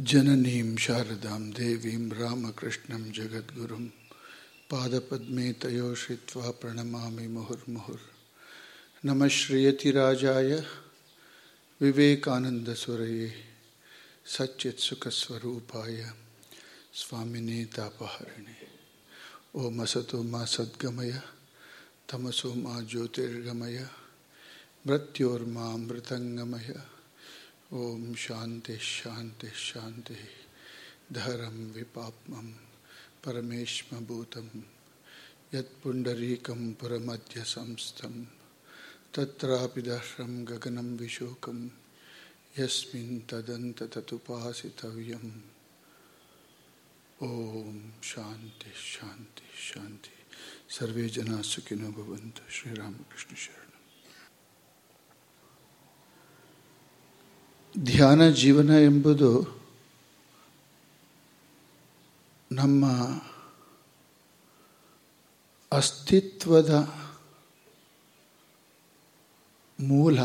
जननीं शारदां देवीं रामकृष्णं जगद्गुरुं पादपद्मे तयो श्रित्वा प्रणमामि मुहुर्मुहुर्। नमः श्रीयतिराजाय विवेकानन्दसुरये सच्चित्सुखस्वरूपाय स्वामिने तापहरिणे। ॐ असतो मा सद्गमय, तमसो मा ज्योतिर्गमय, मृत्योर्मा मृत्योर्मामृतङ्गमय ओम शांति शांति शांति। धरम विपापम परमेश्म भूतम यत्पुंडरीकम परमध्य संस्थम तत्रापि दर्शम गगनम विशोकम। यस्मिन् तदंत तदुपासितव्यम ओम शांति शांति शांति। सर्वे जना सुखिनो भवन्तु। श्री रामकृष्ण शरण। ಧ್ಯಾನ ಜೀವನ ಎಂಬುದು ನಮ್ಮ ಅಸ್ತಿತ್ವದ ಮೂಲ.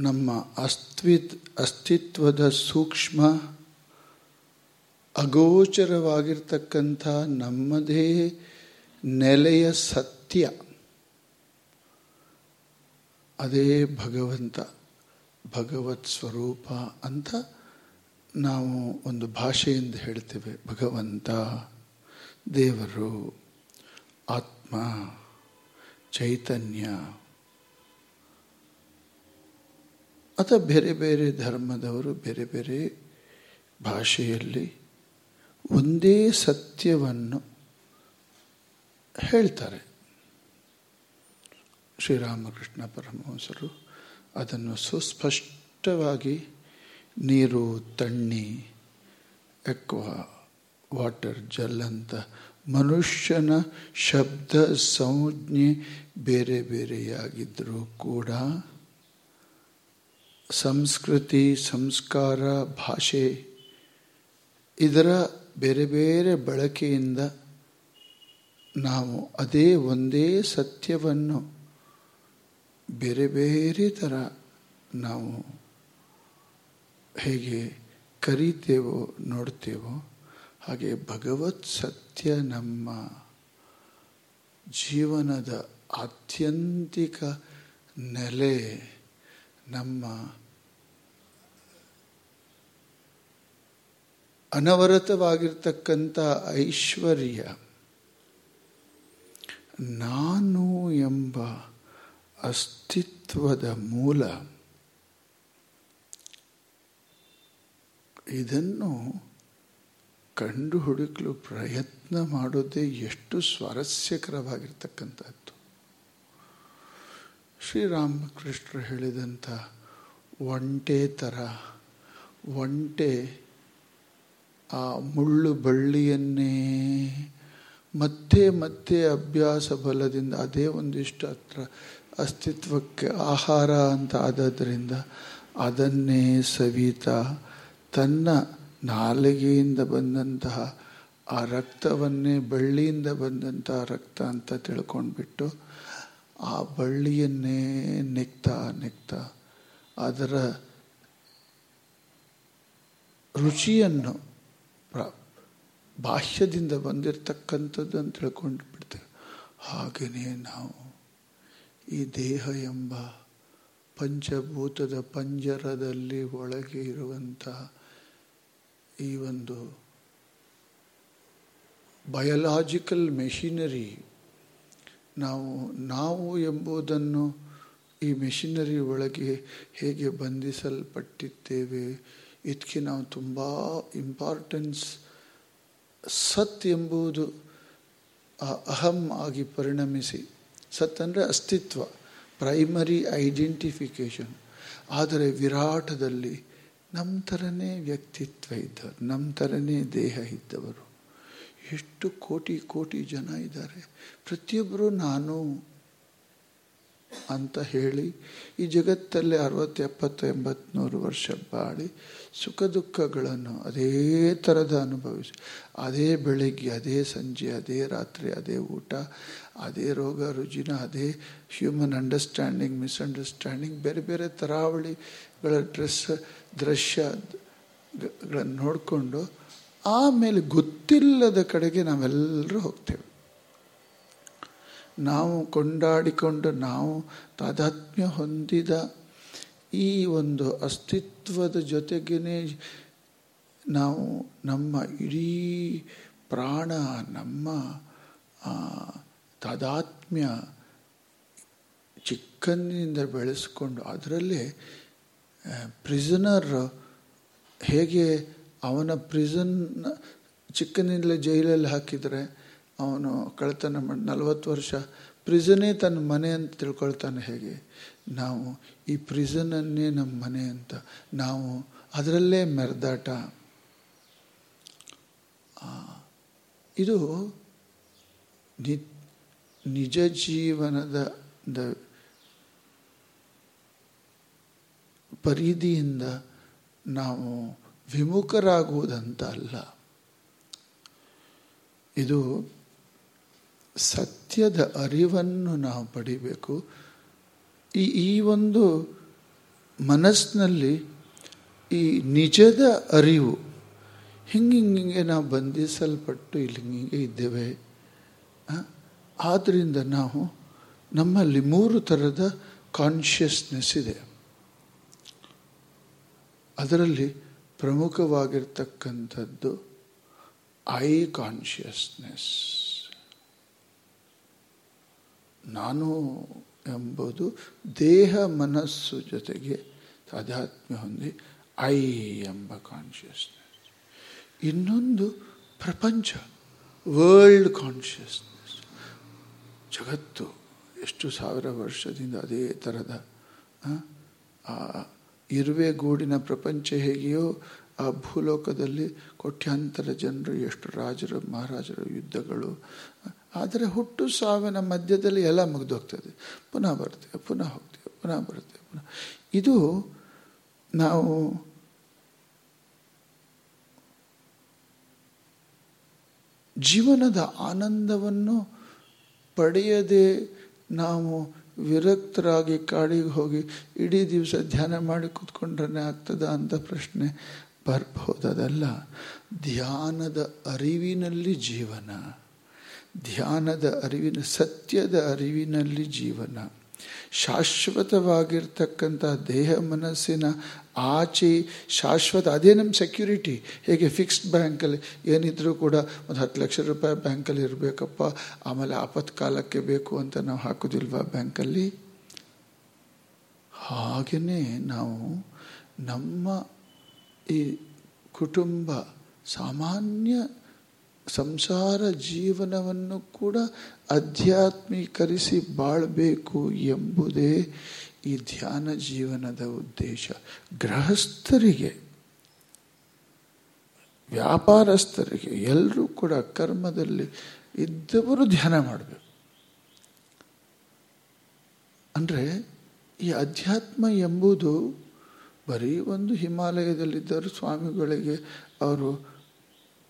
ನಮ್ಮ ಅಸ್ತಿತ್ ಅಸ್ತಿತ್ವದ ಸೂಕ್ಷ್ಮ, ಅಗೋಚರವಾಗಿರ್ತಕ್ಕಂಥ ನಮ್ಮದೇ ನೆಲೆಯ ಸತ್ಯ. ಅದೇ ಭಗವಂತ. ಭಗವತ್ ಸ್ವರೂಪ ಅಂತ ನಾವು ಒಂದು ಭಾಷೆಯಿಂದ ಹೇಳ್ತೇವೆ. ಭಗವಂತ, ದೇವರು, ಆತ್ಮ, ಚೈತನ್ಯ. ಅಥವಾ ಬೇರೆ ಬೇರೆ ಧರ್ಮದವರು ಬೇರೆ ಬೇರೆ ಭಾಷೆಯಲ್ಲಿ ಒಂದೇ ಸತ್ಯವನ್ನು ಹೇಳ್ತಾರೆ. ಶ್ರೀರಾಮಕೃಷ್ಣ ಪರಮಹಂಸರು. ಅದನ್ನು ಸುಸ್ಪಷ್ಟವಾಗಿ ನೀರು, ತಣ್ಣಿ, ಎಕ್ವಾ, ವಾಟರ್, ಜಲ್ ಅಂತ ಮನುಷ್ಯನ ಶಬ್ದ ಸಂಜ್ಞೆ ಬೇರೆ ಬೇರೆಯಾಗಿದ್ದರೂ ಕೂಡ ಸಂಸ್ಕೃತಿ, ಸಂಸ್ಕಾರ, ಭಾಷೆ ಇದರ ಬೇರೆ ಬೇರೆ ಬಳಕೆಯಿಂದ ನಾವು ಅದೇ ಒಂದೇ ಸತ್ಯವನ್ನು ಬೇರೆ ಬೇರೆ ಥರ ನಾವು ಹೇಗೆ ಕರಿತೇವೋ, ನೋಡ್ತೇವೋ, ಹಾಗೆ ಭಗವತ್ ಸತ್ಯ ನಮ್ಮ ಜೀವನದ ಆತ್ಯಂತಿಕ ನೆಲೆ ನಮ್ಮ ಅನವರತವಾಗಿರ್ತಕ್ಕಂಥ ಐಶ್ವರ್ಯ. ನಾನು ಎಂಬ ಅಸ್ತಿತ್ವದ ಮೂಲ ಇದನ್ನು ಕಂಡು ಹುಡುಕಲು ಪ್ರಯತ್ನ ಮಾಡೋದೇ ಎಷ್ಟು ಸ್ವಾರಸ್ಯಕರವಾಗಿರ್ತಕ್ಕಂಥದ್ದು. ಶ್ರೀರಾಮಕೃಷ್ಣರು ಹೇಳಿದಂಥ ಒಂಟೆ ಥರ, ಒಂಟೆ ಆ ಮುಳ್ಳು ಬಳ್ಳಿಯನ್ನೇ ಮತ್ತೆ ಮತ್ತೆ ಅಭ್ಯಾಸ ಬಲದಿಂದ ಅದೇ ಒಂದಿಷ್ಟು ಹತ್ರ ಅಸ್ತಿತ್ವಕ್ಕೆ ಆಹಾರ ಅಂತ ಆದ್ದರಿಂದ ಅದನ್ನೇ ಸವಿತಾ ತನ್ನ ನಾಲಿಗೆಯಿಂದ ಬಂದಂತಹ ಆ ರಕ್ತವನ್ನೇ ಬಳ್ಳಿಯಿಂದ ಬಂದಂತಹ ರಕ್ತ ಅಂತ ತಿಳ್ಕೊಂಡ್ಬಿಟ್ಟು ಆ ಬಳ್ಳಿಯನ್ನೇ ನೆಕ್ತಾ ನೆಕ್ತಾ ಅದರ ರುಚಿಯನ್ನು ಬಾಹ್ಯದಿಂದ ಬಂದಿರತಕ್ಕಂಥದ್ದು ಅಂತ ತಿಳ್ಕೊಂಡು ಬಿಡ್ತೇವೆ. ಹಾಗೆಯೇ ನಾವು ಈ ದೇಹ ಎಂಬ ಪಂಚಭೂತದ ಪಂಜರದಲ್ಲಿ ಒಳಗೆ ಇರುವಂಥ ಈ ಒಂದು ಬಯಲಾಜಿಕಲ್ ಮೆಷಿನರಿ, ನಾವು ನಾವು ಎಂಬುದನ್ನು ಈ ಮೆಷಿನರಿ ಒಳಗೆ ಹೇಗೆ ಬಂಧಿಸಲ್ಪಟ್ಟಿದ್ದೇವೆ, ಇದಕ್ಕೆ ನಾವು ತುಂಬ ಇಂಪಾರ್ಟೆನ್ಸ್ ಸತ್ ಎಂಬುದು ಆ ಅಹಂ ಆಗಿ ಪರಿಣಮಿಸಿ, ಸತ್ ಅಂದರೆ ಅಸ್ತಿತ್ವ ಪ್ರೈಮರಿ ಐಡೆಂಟಿಫಿಕೇಶನ್ ಆದರೆ ವಿರಾಟದಲ್ಲಿ ನಮ್ಮ ಥರನೇ ವ್ಯಕ್ತಿತ್ವ ಇದ್ದವರು ನಮ್ಮ ಥರನೇ ದೇಹ ಇದ್ದವರು. ಎಷ್ಟು ಕೋಟಿ ಕೋಟಿ ಜನ ಇದ್ದಾರೆ. ಪ್ರತಿಯೊಬ್ಬರು ನಾನು ಅಂತ ಹೇಳಿ ಈ ಜಗತ್ತಲ್ಲಿ ಅರವತ್ತು ಎಪ್ಪತ್ತು ಎಂಬತ್ನೂರು ವರ್ಷ ಬಾಳಿ ಸುಖ ದುಃಖಗಳನ್ನು ಅದೇ ಥರದ ಅನುಭವಿಸಿ. ಅದೇ ಬೆಳಗ್ಗೆ, ಅದೇ ಸಂಜೆ, ಅದೇ ರಾತ್ರಿ, ಅದೇ ಊಟ, ಅದೇ ರೋಗ ರುಜಿನ, ಅದೇ ಹ್ಯೂಮನ್ ಅಂಡರ್ಸ್ಟ್ಯಾಂಡಿಂಗ್ ಮಿಸ್ಅಂಡರ್ಸ್ಟ್ಯಾಂಡಿಂಗ್ ಬೇರೆ ಬೇರೆ ತರಾವಳಿಗಳ ಡ್ರೆಸ್ ದೃಶ್ಯಗಳನ್ನು ನೋಡಿಕೊಂಡು ಆಮೇಲೆ ಗೊತ್ತಿಲ್ಲದ ಕಡೆಗೆ ನಾವೆಲ್ಲರೂ ಹೋಗ್ತೇವೆ. ನಾವು ಕೊಂಡಾಡಿಕೊಂಡು ನಾವು ತಾದಾತ್ಮ್ಯ ಹೊಂದಿದ ಈ ಒಂದು ಅಸ್ತಿತ್ವದ ಜೊತೆಗೇ ನಾವು ನಮ್ಮ ಇಡೀ ಪ್ರಾಣ, ನಮ್ಮ ತದಾತ್ಮ್ಯ ಚಿಕ್ಕಂದಿನಿಂದ ಬೆಳೆಸ್ಕೊಂಡು ಅದರಲ್ಲೇ ಪ್ರಿಸನರ್ ಹೇಗೆ ಅವನ ಪ್ರಿಸನ್ ಚಿಕ್ಕನಿಂದಲೇ ಜೈಲಲ್ಲಿ ಹಾಕಿದರೆ ಅವನು ಕಳ್ತನ ಮಾಡಿ ನಲವತ್ತು ವರ್ಷ ಪ್ರಿಸನೇ ತನ್ನ ಮನೆ ಅಂತ ತಿಳ್ಕೊಳ್ತಾನೆ ಹೇಗೆ? ನಾವು ಈ ಪ್ರಿಸನನ್ನೇ ನಮ್ಮ ಮನೆ ಅಂತ ನಾವು ಅದರಲ್ಲೇ ಮೆರೆದಾಟ. ಇದು ನಿ, ನಿಜ ಜೀವನದ ಪರಿಧಿಯಿಂದ ನಾವು ವಿಮುಖರಾಗುವುದಂತ ಅಲ್ಲ ಇದು ಸತ್ಯದ ಅರಿವನ್ನು ನಾವು ಪಡಿಬೇಕು. ಈ ಈ ಒಂದು ಮನಸ್ಸಿನಲ್ಲಿ ಈ ನಿಜದ ಅರಿವು, ಹಿಂಗೆ ಹಿಂಗೆ ನಾವು ಬಂಧಿಸಲ್ಪಟ್ಟು ಇಲ್ಲಿ ಹಿಂಗೆ ಇದ್ದೇವೆ ಆದ್ದರಿಂದ ನಾವು ನಮ್ಮಲ್ಲಿ ಮೂರು ಥರದ ಕಾನ್ಷಿಯಸ್ನೆಸ್ ಇದೆ. ಅದರಲ್ಲಿ ಪ್ರಮುಖವಾಗಿರ್ತಕ್ಕಂಥದ್ದು ಐ ಕಾನ್ಷಿಯಸ್ನೆಸ್ ನಾನು ಎಂಬುದು ದೇಹ ಮನಸ್ಸು ಜೊತೆಗೆ ತಾದಾತ್ಮ್ಯ ಹೊಂದಿ ಐ ಎಂಬ ಕಾನ್ಷಿಯಸ್ನೆಸ್ ಇನ್ನೊಂದು ಪ್ರಪಂಚ ವರ್ಲ್ಡ್ ಕಾನ್ಷಿಯಸ್ನೆಸ್ ಜಗತ್ತು ಎಷ್ಟು ಸಾವಿರ ವರ್ಷದಿಂದ ಅದೇ ಥರದ ಇರುವೆ ಗೂಡಿನ ಪ್ರಪಂಚ ಹೇಗೆಯೋ ಆ ಭೂಲೋಕದಲ್ಲಿ ಕೋಟ್ಯಾಂತರ ಜನರು, ಎಷ್ಟು ರಾಜರು, ಮಹಾರಾಜರು, ಯುದ್ಧಗಳು ಆದರೆ ಹುಟ್ಟು ಸಾವಿನ ಮಧ್ಯದಲ್ಲಿ ಎಲ್ಲ ಮುಗಿದೋಗ್ತದೆ. ಪುನಃ ಬರ್ತೇವೆ ಪುನಃ ಹೋಗ್ತೇವೆ ಪುನಃ ಬರ್ತೇವೆ ಪುನಃ. ಇದು ನಾವು ಜೀವನದ ಆನಂದವನ್ನು ಪಡೆಯದೆ ನಾವು ವಿರಕ್ತರಾಗಿ ಕಾಡಿಗೆ ಹೋಗಿ ಇಡೀ ದಿವಸ ಧ್ಯಾನ ಮಾಡಿ ಕೂತ್ಕೊಂಡ್ರೆ ಆಗ್ತದ ಅಂತ ಪ್ರಶ್ನೆ ಬರ್ಬಹುದಲ್ಲ ಧ್ಯಾನದ ಅರಿವಿನಲ್ಲಿ ಜೀವನ. ಧ್ಯಾನದ ಅರಿವಿನ, ಸತ್ಯದ ಅರಿವಿನಲ್ಲಿ ಜೀವನ. ಶಾಶ್ವತವಾಗಿರ್ತಕ್ಕಂಥ ದೇಹ ಮನಸ್ಸಿನ ಆಚೆ, ಶಾಶ್ವತ, ಅದೇ ನಮ್ಮ ಸೆಕ್ಯೂರಿಟಿ ಹೇಗೆ ಫಿಕ್ಸ್ಡ್ ಬ್ಯಾಂಕಲ್ಲಿ ಏನಿದ್ರೂ ಕೂಡ ಒಂದು ಹತ್ತು ಲಕ್ಷ ರೂಪಾಯಿ ಬ್ಯಾಂಕಲ್ಲಿ ಇರಬೇಕಪ್ಪ, ಆಮೇಲೆ ಆಪತ್ಕಾಲಕ್ಕೆ ಬೇಕು ಅಂತ ನಾವು ಹಾಕೋದಿಲ್ವಾ ಬ್ಯಾಂಕಲ್ಲಿ? ಹಾಗೆಯೇ ನಾವು ನಮ್ಮ ಈ ಕುಟುಂಬ ಸಾಮಾನ್ಯ ಸಂಸಾರ ಜೀವನವನ್ನು ಕೂಡ ಅಧ್ಯಾತ್ಮೀಕರಿಸಿ ಬಾಳಬೇಕು ಎಂಬುದೇ ಈ ಧ್ಯಾನ ಜೀವನದ ಉದ್ದೇಶ. ಗೃಹಸ್ಥರಿಗೆ, ವ್ಯಾಪಾರಸ್ಥರಿಗೆ ಎಲ್ಲರೂ ಕೂಡ ಕರ್ಮದಲ್ಲಿ ಇದ್ದವರು ಧ್ಯಾನ ಮಾಡಬೇಕು. ಅಂದರೆ ಈ ಅಧ್ಯಾತ್ಮ ಎಂಬುದು ಬರೀ ಒಂದು ಹಿಮಾಲಯದಲ್ಲಿದ್ದರು ಸ್ವಾಮಿಗಳಿಗೆ ಅವರು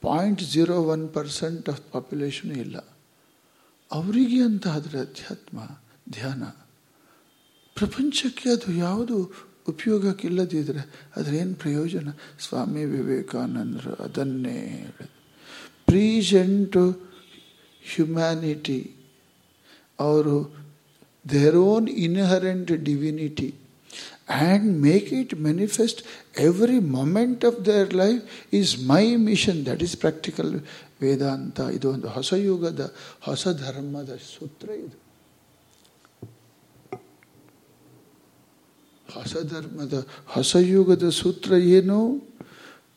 point zero one percent of population ಇಲ್ಲ. ಅವರಿಗೆ ಅಂತ ಆದರೆ ಅಧ್ಯಾತ್ಮ, ಧ್ಯಾನ. ಪ್ರಪಂಚಕ್ಕೆ ಅದು ಯಾವುದು ಉಪಯೋಗಕ್ಕಿಲ್ಲದಿದ್ದರೆ ಅದರೇನು ಪ್ರಯೋಜನ? ಸ್ವಾಮಿ ವಿವೇಕಾನಂದರು ಅದನ್ನೇ ಹೇಳಿದ್ರು ಪ್ರೀಸೆಂಟು ಹ್ಯುಮ್ಯಾನಿಟಿ. ಅವರು their own inherent divinity and make it manifest. Every moment of their life is my mission. That is practical Vedanta ಇದು ಒಂದು ಹೊಸ ಯುಗದ ಹೊಸ ಧರ್ಮದ ಸೂತ್ರ ಇದು ಹೊಸ ಧರ್ಮದ ಹೊಸ ಯುಗದ ಸೂತ್ರ ಏನು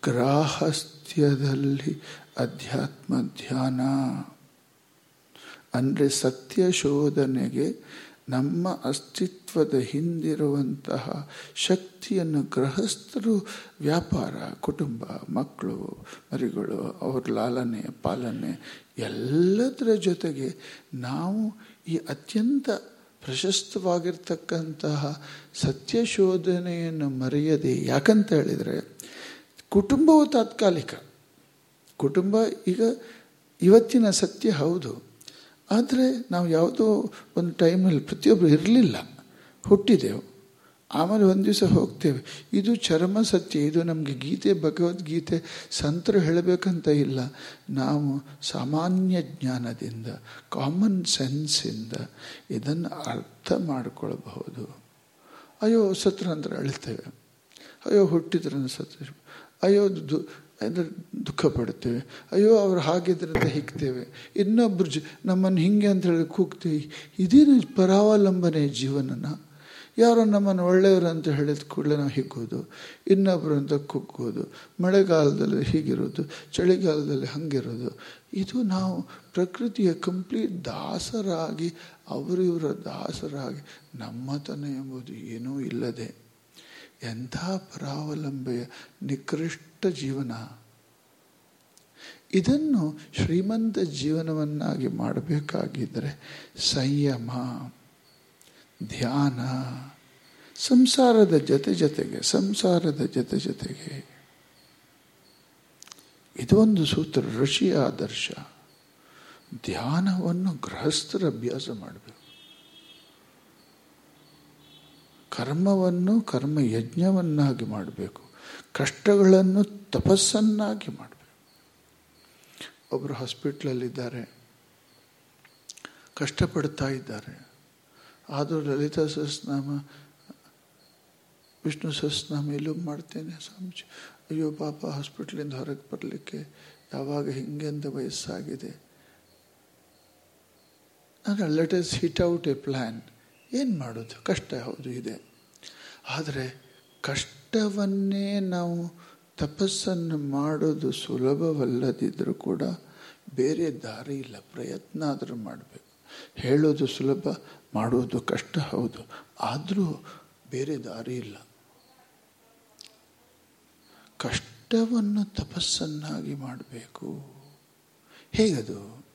ಗ್ರಾಹಸ್ಥ್ಯದಲ್ಲಿ ಅಧ್ಯಾತ್ಮ ಧ್ಯಾನ ಅಂದರೆ ಸತ್ಯ ಶೋಧನೆಗೆ ನಮ್ಮ ಅಸ್ತಿತ್ವದ ಹಿಂದಿರುವಂತಹ ಶಕ್ತಿಯನ್ನು ಗೃಹಸ್ಥರು, ವ್ಯಾಪಾರ, ಕುಟುಂಬ, ಮಕ್ಕಳು, ಮರಿಗಳು, ಅವ್ರ ಲಾಲನೆ, ಪಾಲನೆ ಎಲ್ಲದರ ಜೊತೆಗೆ ನಾವು ಈ ಅತ್ಯಂತ ಪ್ರಶಸ್ತವಾಗಿರ್ತಕ್ಕಂತಹ ಸತ್ಯ ಶೋಧನೆಯನ್ನು ಮರೆಯದೆ ಯಾಕಂತ ಹೇಳಿದರೆ ಕುಟುಂಬವು ತಾತ್ಕಾಲಿಕ. ಕುಟುಂಬ ಈಗ ಇವತ್ತಿನ ಸತ್ಯ ಹೌದು. ಆದರೆ ನಾವು ಯಾವುದೋ ಒಂದು ಟೈಮಲ್ಲಿ ಪ್ರತಿಯೊಬ್ಬರು ಇರಲಿಲ್ಲ. ಹುಟ್ಟಿದೆವು. ಆಮೇಲೆ ಒಂದು ದಿವಸ ಹೋಗ್ತೇವೆ. ಇದು ಚರ್ಮ ಸತ್ಯ, ಇದು ನಮಗೆ ಗೀತೆ, ಭಗವದ್ಗೀತೆ ಸಂತರು ಹೇಳಬೇಕಂತ ಇಲ್ಲ. ನಾವು ಸಾಮಾನ್ಯ ಜ್ಞಾನದಿಂದ ಕಾಮನ್ ಸೆನ್ಸಿಂದ ಇದನ್ನು ಅರ್ಥ ಮಾಡಿಕೊಳ್ಬಹುದು. ಅಯ್ಯೋ, ಸತ್ರಂತರ ಅಳ್ತೇವೆ. ಅಯ್ಯೋ ಹುಟ್ಟಿದ್ರೆ ಸತ್ರ. ಅಯ್ಯೋ ಅಂದರೆ ದುಃಖ ಪಡ್ತೇವೆ ಅಯ್ಯೋ, ಅವ್ರು ಹಾಗಿದ್ರಂತ ಹಿಗ್ತೇವೆ. ಇನ್ನೊಬ್ರು ಜ, ನಮ್ಮನ್ನು ಹಿಂಗೆ ಅಂತ ಹೇಳಿ ಕೂಗ್ತೀವಿ ಇದೇನು ಪರಾವಲಂಬನೆ ಜೀವನನ? ಯಾರೋ ನಮ್ಮನ್ನು ಒಳ್ಳೆಯವರು ಅಂತ ಹೇಳಿದ ಕೂಡಲೇ ನಾವು ಹಿಗ್ಗೋದು. ಇನ್ನೊಬ್ಬರು ಅಂತ ಕುಗ್ಗೋದು. ಮಳೆಗಾಲದಲ್ಲಿ ಹೀಗಿರೋದು, ಚಳಿಗಾಲದಲ್ಲಿ ಹಾಗಿರೋದು. ಇದು ನಾವು ಪ್ರಕೃತಿಯ ಕಂಪ್ಲೀಟ್ ದಾಸರಾಗಿ ಅವರಿವರ ದಾಸರಾಗಿ ನಮ್ಮತನ ಎಂಬುದು ಏನೂ ಇಲ್ಲದೆ ಎಂಥ ಪರಾವಲಂಬೆಯ ನಿಕೃಷ್ಟ ಜೀವನ. ಇದನ್ನು ಶ್ರೀಮಂತ ಜೀವನವನ್ನಾಗಿ ಮಾಡಬೇಕಾಗಿದ್ದರೆ ಸಂಯಮ, ಧ್ಯಾನ, ಸಂಸಾರದ ಜೊತೆ ಜೊತೆಗೆ, ಸಂಸಾರದ ಜೊತೆ ಜೊತೆಗೆ. ಇದೊಂದು ಸೂತ್ರ, ಋಷಿ ಆದರ್ಶ. ಧ್ಯಾನವನ್ನು ಗೃಹಸ್ಥರ ಅಭ್ಯಾಸ ಮಾಡಬೇಕು. ಕರ್ಮವನ್ನು, ಕರ್ಮ ಯಜ್ಞವನ್ನಾಗಿ ಮಾಡಬೇಕು. ಕಷ್ಟಗಳನ್ನು ತಪಸ್ಸನ್ನಾಗಿ ಮಾಡಬೇಕು. ಒಬ್ಬರು ಹಾಸ್ಪಿಟ್ಲಲ್ಲಿದ್ದಾರೆ. ಕಷ್ಟಪಡ್ತಾ ಇದ್ದಾರೆ. ಆದರೂ ಲಲಿತಾ ಸಹಸ್ರನಾಮ, ವಿಷ್ಣು ಸಹಸ್ರನಾಮ ಎಲ್ಲೂ ಮಾಡ್ತೇನೆ ಸ್ವಾಮೀಜಿ. ಅಯ್ಯೋ ಪಾಪ, ಹಾಸ್ಪಿಟ್ಲಿಂದ ಹೊರಗೆ ಬರಲಿಕ್ಕೆ ಯಾವಾಗ ಹಿಂಗೆ ವಯಸ್ಸಾಗಿದೆ. ನಾನು let us hit out a plan. ಏನು ಮಾಡೋದು? ಕಷ್ಟ ಹೌದು ಇದೆ. ಆದರೆ ಕಷ್ಟವನ್ನೇ ನಾವು ತಪಸ್ಸನ್ನು ಮಾಡೋದು ಸುಲಭವಲ್ಲದಿದ್ದರೂ ಕೂಡ ಬೇರೆ ದಾರಿ ಇಲ್ಲ, ಪ್ರಯತ್ನ ಆದರೂ ಮಾಡಬೇಕು. ಹೇಳೋದು ಸುಲಭ ಮಾಡೋದು ಕಷ್ಟ, ಹೌದು. ಆದರೂ ಬೇರೆ ದಾರಿ ಇಲ್ಲ. ಕಷ್ಟವನ್ನು ತಪಸ್ಸನ್ನಾಗಿ ಮಾಡಬೇಕು. ಹೇಗದು?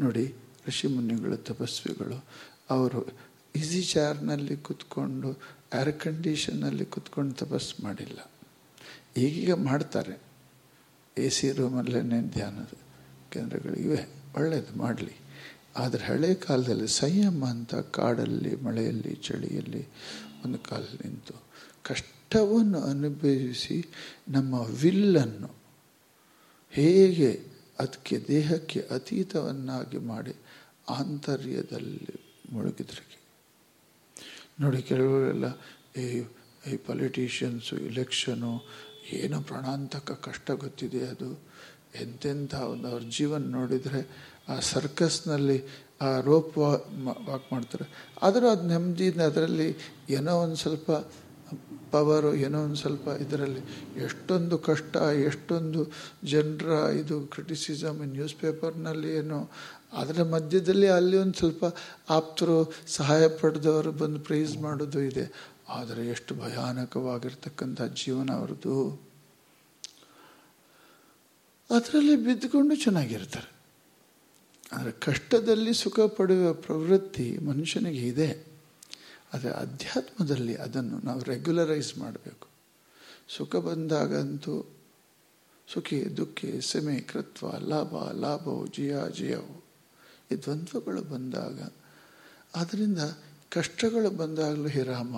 ನೋಡಿ ಋಷಿಮುನಿಗಳು ತಪಸ್ವಿಗಳು, ಅವರು ಈಸಿ ಚೇರ್ನಲ್ಲಿ ಕುತ್ಕೊಂಡು ಏರ್ ಕಂಡೀಷನಲ್ಲಿ ಕುತ್ಕೊಂಡು ತಪಸ್ಸು ಮಾಡಿಲ್ಲ. ಈಗೀಗ ಮಾಡ್ತಾರೆ. ಎ ಸಿ ರೂಮಲ್ಲೇ ಧ್ಯಾನದ ಕೇಂದ್ರಗಳಿವೆ ಒಳ್ಳೆಯದು ಮಾಡಲಿ. ಆದರೆ ಹಳೆ ಕಾಲದಲ್ಲಿ ಸಂಯಮ ಅಂತ ಕಾಡಲ್ಲಿ, ಮಳೆಯಲ್ಲಿ, ಚಳಿಯಲ್ಲಿ ಒಂದು ಕಾಲ ನಿಂತು ಕಷ್ಟವನ್ನು ಅನುಭವಿಸಿ ನಮ್ಮ ವಿಲ್ಲನ್ನು ಹೇಗೆ ಅದಕ್ಕೆ ದೇಹಕ್ಕೆ ಅತೀತವನ್ನಾಗಿ ಮಾಡಿ ಆಂತರ್ಯದಲ್ಲಿ ಮುಳುಗಿದ್ರಿಗೆ ನೋಡಿ ಕೆಲವರೆಲ್ಲ ಈ ಈ ಪೊಲಿಟಿಷಿಯನ್ಸು ಇಲೆಕ್ಷನು ಏನು ಪ್ರಾಣಾಂತಕ ಕಷ್ಟ ಗೊತ್ತಿದೆ ಅದು. ಎಂತೆಂಥ ಒಂದು ಅವ್ರ ಜೀವನ ನೋಡಿದರೆ ಆ ಸರ್ಕಸ್ನಲ್ಲಿ ಆ ರೋಪ್ ವಾಕ್ ಮಾಡ್ತಾರೆ. ಆದರೂ ಅದು ನೆಮ್ಮದಿಯಿಂದ ಅದರಲ್ಲಿ ಏನೋ ಒಂದು ಸ್ವಲ್ಪ ಪವರು ಏನೋ ಒಂದು ಸ್ವಲ್ಪ ಇದರಲ್ಲಿ ಎಷ್ಟೊಂದು ಕಷ್ಟ, ಎಷ್ಟೊಂದು ಜನರ ಇದು ಕ್ರಿಟಿಸಿಸಮ್ ನ್ಯೂಸ್ ಪೇಪರ್ನಲ್ಲಿ ಏನೋ ಅದರ ಮಧ್ಯದಲ್ಲಿ ಅಲ್ಲಿ ಒಂದು ಸ್ವಲ್ಪ ಆಪ್ತರು ಸಹಾಯ ಪಡೆದವರು ಬಂದು ಪ್ರೈಸ್ ಮಾಡೋದು ಇದೆ. ಆದರೆ ಎಷ್ಟು ಭಯಾನಕವಾಗಿರ್ತಕ್ಕಂಥ ಜೀವನ ಅವ್ರದ್ದು. ಅದರಲ್ಲಿ ಬಿದ್ದುಕೊಂಡು ಚೆನ್ನಾಗಿರ್ತಾರೆ. ಆದರೆ ಕಷ್ಟದಲ್ಲಿ ಸುಖ ಪಡೆಯುವ ಪ್ರವೃತ್ತಿ ಮನುಷ್ಯನಿಗೆ ಇದೆ. ಆದರೆ ಅಧ್ಯಾತ್ಮದಲ್ಲಿ ಅದನ್ನು ನಾವು ರೆಗ್ಯುಲರೈಸ್ ಮಾಡಬೇಕು. ಸುಖ ಬಂದಾಗಂತೂ ಸುಖಿ ದುಃಖಿ ಸೆಮೆ ಕೃತ್ವ ಲಾಭ ಲಾಭವು ಜಿಯ ಜಯವು ಈ ದ್ವಂದ್ವಗಳು ಬಂದಾಗ ಅದರಿಂದ ಕಷ್ಟಗಳು ಬಂದಾಗಲೂ ಹೇ ರಾಮ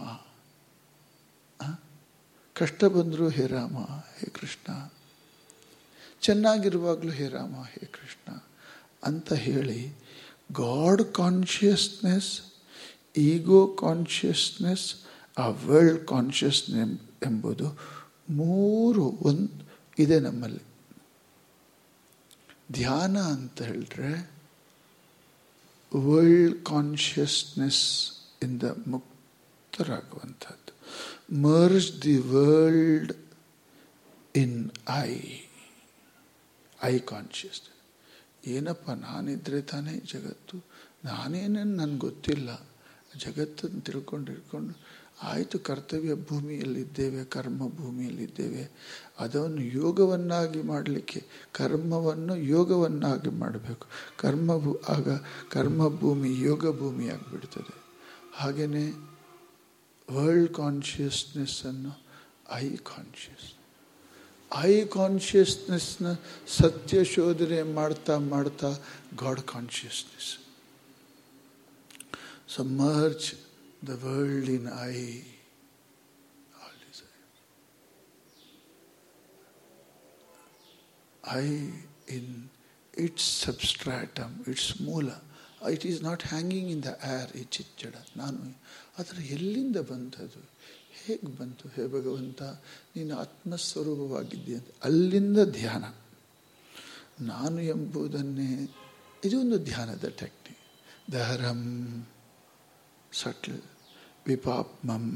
ಕಷ್ಟ ಬಂದರೂ ಹೇ ರಾಮ, ಹೇ ಕೃಷ್ಣ. ಚೆನ್ನಾಗಿರುವಾಗಲೂ ಹೇ ರಾಮ, ಹೇ ಕೃಷ್ಣ ಅಂತ ಹೇಳಿ ಗಾಡ್ ಕಾನ್ಷಿಯಸ್ನೆಸ್ ಈಗೋ ಕಾನ್ಷಿಯಸ್ನೆಸ್ ಆ ವರ್ಲ್ಡ್ ಕಾನ್ಷಿಯಸ್ನೆಸ್ ಎಂಬುದು ಮೂರು ಒಂದು ಇದೆ ನಮ್ಮಲ್ಲಿ. ಧ್ಯಾನ ಅಂತ ಹೇಳಿದ್ರೆ ವರ್ಲ್ಡ್ ಕಾನ್ಷಿಯಸ್ನೆಸ್ ಇಂದ ಮುಕ್ತರಾಗುವಂಥದ್ದು merge the world in I I consciousness ಏನಪ್ಪ, ನಾನಿದ್ರೆ ತಾನೇ ಜಗತ್ತು? ನಾನೇನೇನು ನನಗೆ ಗೊತ್ತಿಲ್ಲ. ಜಗತ್ತನ್ನು ತಿಳ್ಕೊಂಡು ಇಟ್ಕೊಂಡು ಆಯಿತು ಕರ್ತವ್ಯ ಭೂಮಿಯಲ್ಲಿದ್ದೇವೆ, ಕರ್ಮ ಭೂಮಿಯಲ್ಲಿದ್ದೇವೆ. ಅದನ್ನು ಯೋಗವನ್ನಾಗಿ ಮಾಡಲಿಕ್ಕೆ, ಕರ್ಮವನ್ನು ಯೋಗವನ್ನಾಗಿ ಮಾಡಬೇಕು. ಕರ್ಮ ಭೂ, ಆಗ ಕರ್ಮ ಭೂಮಿ ಯೋಗ ಭೂಮಿ ಆಗಿಬಿಡ್ತದೆ. ಹಾಗೆಯೇ ವರ್ಲ್ಡ್ ಕಾನ್ಷಿಯಸ್ನೆಸ್ಸನ್ನು ಐ ಕಾನ್ಷಿಯಸ್ ಐ ಕಾನ್ಷಿಯಸ್ನೆಸ್ನ ಸತ್ಯ ಶೋಧನೆ ಮಾಡ್ತಾ ಮಾಡ್ತಾ God consciousness submerge the world in I I in its substratum its ಮೂಲ it is not hanging in the air ಈ ಚಿಚ್ಚಡ. ನಾನು ಅದರ ಎಲ್ಲಿಂದ ಬಂತದು ಹೇಗೆ ಬಂತು ಹೇ ಭಗವಂತ? ನೀನು ಆತ್ಮಸ್ವರೂಪವಾಗಿದ್ದೀಯ ಅಲ್ಲಿಂದ ಧ್ಯಾನ. ನಾನು ಎಂಬುದನ್ನೇ ಇದೊಂದು ಧ್ಯಾನದ ಟೆಕ್ನಿಕ್ ದಹರಂ ಸಟ್ಲ್ ವಿಪಾಪ್ಮಂ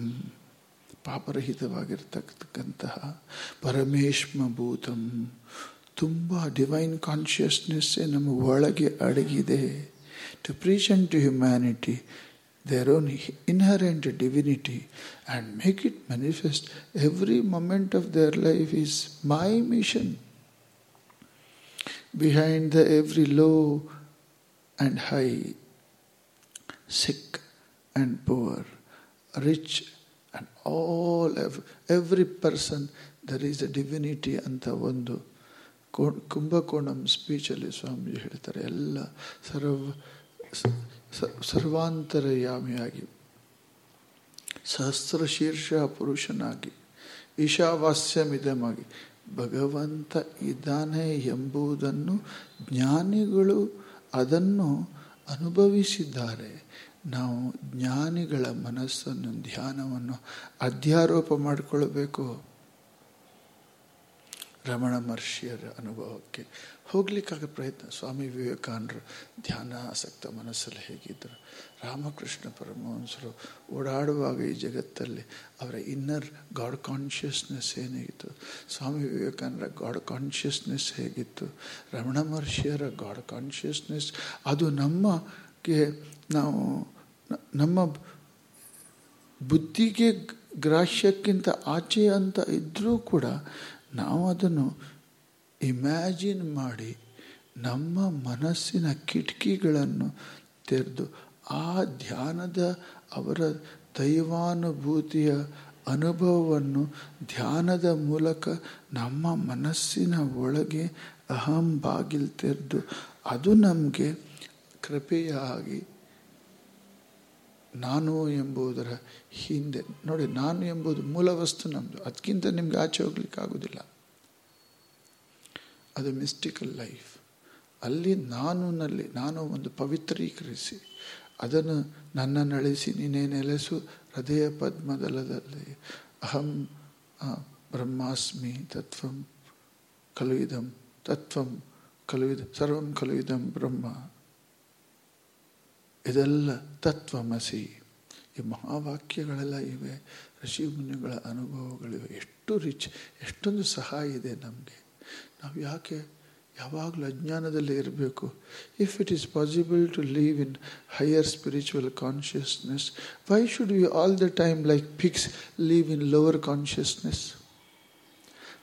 ಪಾಪರಹಿತವಾಗಿರ್ತಕ್ಕಂತಹ ಪರಮೇಶ್ಮಭೂತಂ ತುಂಬ ಡಿವೈನ್ ಕಾನ್ಷಿಯಸ್ನೆಸ್ಸೇ ನಮ್ಮ ಒಳಗೆ ಅಡಗಿದೆ to present to humanity their own inherent divinity and make it manifest. Every moment of their life is my mission. Behind the every low and high, sick and poor, rich and all, every person, there is a divinity ಅಂತ ಒಂದು ಕುಂಭಕೋಣಂ ಸ್ಪೀಚಲ್ಲಿ ಸ್ವಾಮೀಜಿ ಹೇಳ್ತಾರೆ. ಎಲ್ಲ ಸರ್ವ ಸರ್ವಾಂತರಯಾಮಿಯಾಗಿ ಸಹಸ್ರ ಶೀರ್ಷ ಪುರುಷನಾಗಿ ಈಶಾವಾಸ್ಯಮಿದಮಾಗಿ ಭಗವಂತ ಇದ್ದಾನೆ ಎಂಬುದನ್ನು ಜ್ಞಾನಿಗಳು ಅದನ್ನು ಅನುಭವಿಸಿದ್ದಾರೆ. ನಾವು ಜ್ಞಾನಿಗಳ ಮನಸ್ಸನ್ನು, ಧ್ಯಾನವನ್ನು ಅಧ್ಯಾರೋಪ ಮಾಡಿಕೊಳ್ಬೇಕು ರಮಣ ಮಹರ್ಷಿಯರ ಅನುಭವಕ್ಕೆ ಹೋಗ್ಲಿಕ್ಕಾಗ ಪ್ರಯತ್ನ. ಸ್ವಾಮಿ ವಿವೇಕಾನಂದರು ಧ್ಯಾನ, ಆಸಕ್ತ ಮನಸ್ಸಲ್ಲಿ ಹೇಗಿದ್ದರು ರಾಮಕೃಷ್ಣ ಪರಮಹಂಸರು ಓಡಾಡುವಾಗ ಈ ಜಗತ್ತಲ್ಲಿ ಅವರ ಇನ್ನರ್ ಗಾಡ್ ಕಾನ್ಷಿಯಸ್ನೆಸ್ ಏನಾಗಿತ್ತು? ಸ್ವಾಮಿ ವಿವೇಕಾನಂದರ ಗಾಡ್ ಕಾನ್ಷಿಯಸ್ನೆಸ್ ಹೇಗಿತ್ತು? ರಮಣ ಮಹರ್ಷಿಯರ ಗಾಡ್ ಕಾನ್ಷಿಯಸ್ನೆಸ್ ಅದು ನಮ್ಮಗೆ ನಾವು ನಮ್ಮ ಬುದ್ಧಿಗೆ ಗ್ರಾಹ್ಯಕ್ಕಿಂತ ಆಚೆ ಅಂತ ಇದ್ದರೂ ಕೂಡ ನಾವು ಅದನ್ನು ಇಮ್ಯಾಜಿನ್ ಮಾಡಿ ನಮ್ಮ ಮನಸ್ಸಿನ ಕಿಟಕಿಗಳನ್ನು ತೆರೆದು ಆ ಧ್ಯಾನದ ಅವರ ದೈವಾನುಭೂತಿಯ ಅನುಭವವನ್ನು ಧ್ಯಾನದ ಮೂಲಕ ನಮ್ಮ ಮನಸ್ಸಿನ ಒಳಗೆ ಅಹಂ ಬಾಗಿಲು ತೆರೆದು ಅದು ನಮಗೆ ಕೃಪೆಯಾಗಿ ನಾನು ಎಂಬುದರ ಹಿಂದೆ, ನೋಡಿ, ನಾನು ಎಂಬುದು ಮೂಲ ವಸ್ತು ನಮ್ಮದು ಅದಕ್ಕಿಂತ ನಿಮ್ಗೆ ಆಚೆ ಹೋಗ್ಲಿಕ್ಕೆ ಆಗೋದಿಲ್ಲ. ಅದು ಮಿಸ್ಟಿಕಲ್ ಲೈಫ್ ಅಲ್ಲಿ ನಾನುನಲ್ಲಿ, ನಾನು ಒಂದು ಪವಿತ್ರೀಕರಿಸಿ, ಅದನ್ನು ನನ್ನ ನಡೆಸಿ, ನೀನೇ ನೆಲೆಸು, ಹೃದಯ ಪದ್ಮದಲದಲ್ಲಿ ಅಹಂ ಬ್ರಹ್ಮಾಸ್ಮಿ, ತತ್ವಂ ಕಲುವಿದಂ ತತ್ವಂ ಕಲುವಿದ ಸರ್ವಂ ಕಲುವಿದಂ ಬ್ರಹ್ಮ. ಇದೆಲ್ಲ ತತ್ವಮಸಿ ಈ ಮಹಾವಾಕ್ಯಗಳೆಲ್ಲ ಇವೆ. ಋಷಿ ಮುನಿಗಳ ಅನುಭವಗಳಿವೆ. ಎಷ್ಟು ರಿಚ್, ಎಷ್ಟೊಂದು ಸಹಾಯ ಇದೆ ನಮಗೆ. ನಾವು ಯಾಕೆ ಯಾವಾಗಲೂ ಅಜ್ಞಾನದಲ್ಲೇ ಇರಬೇಕು? If it is possible to live in higher spiritual consciousness why should we all the time like pigs live in lower consciousness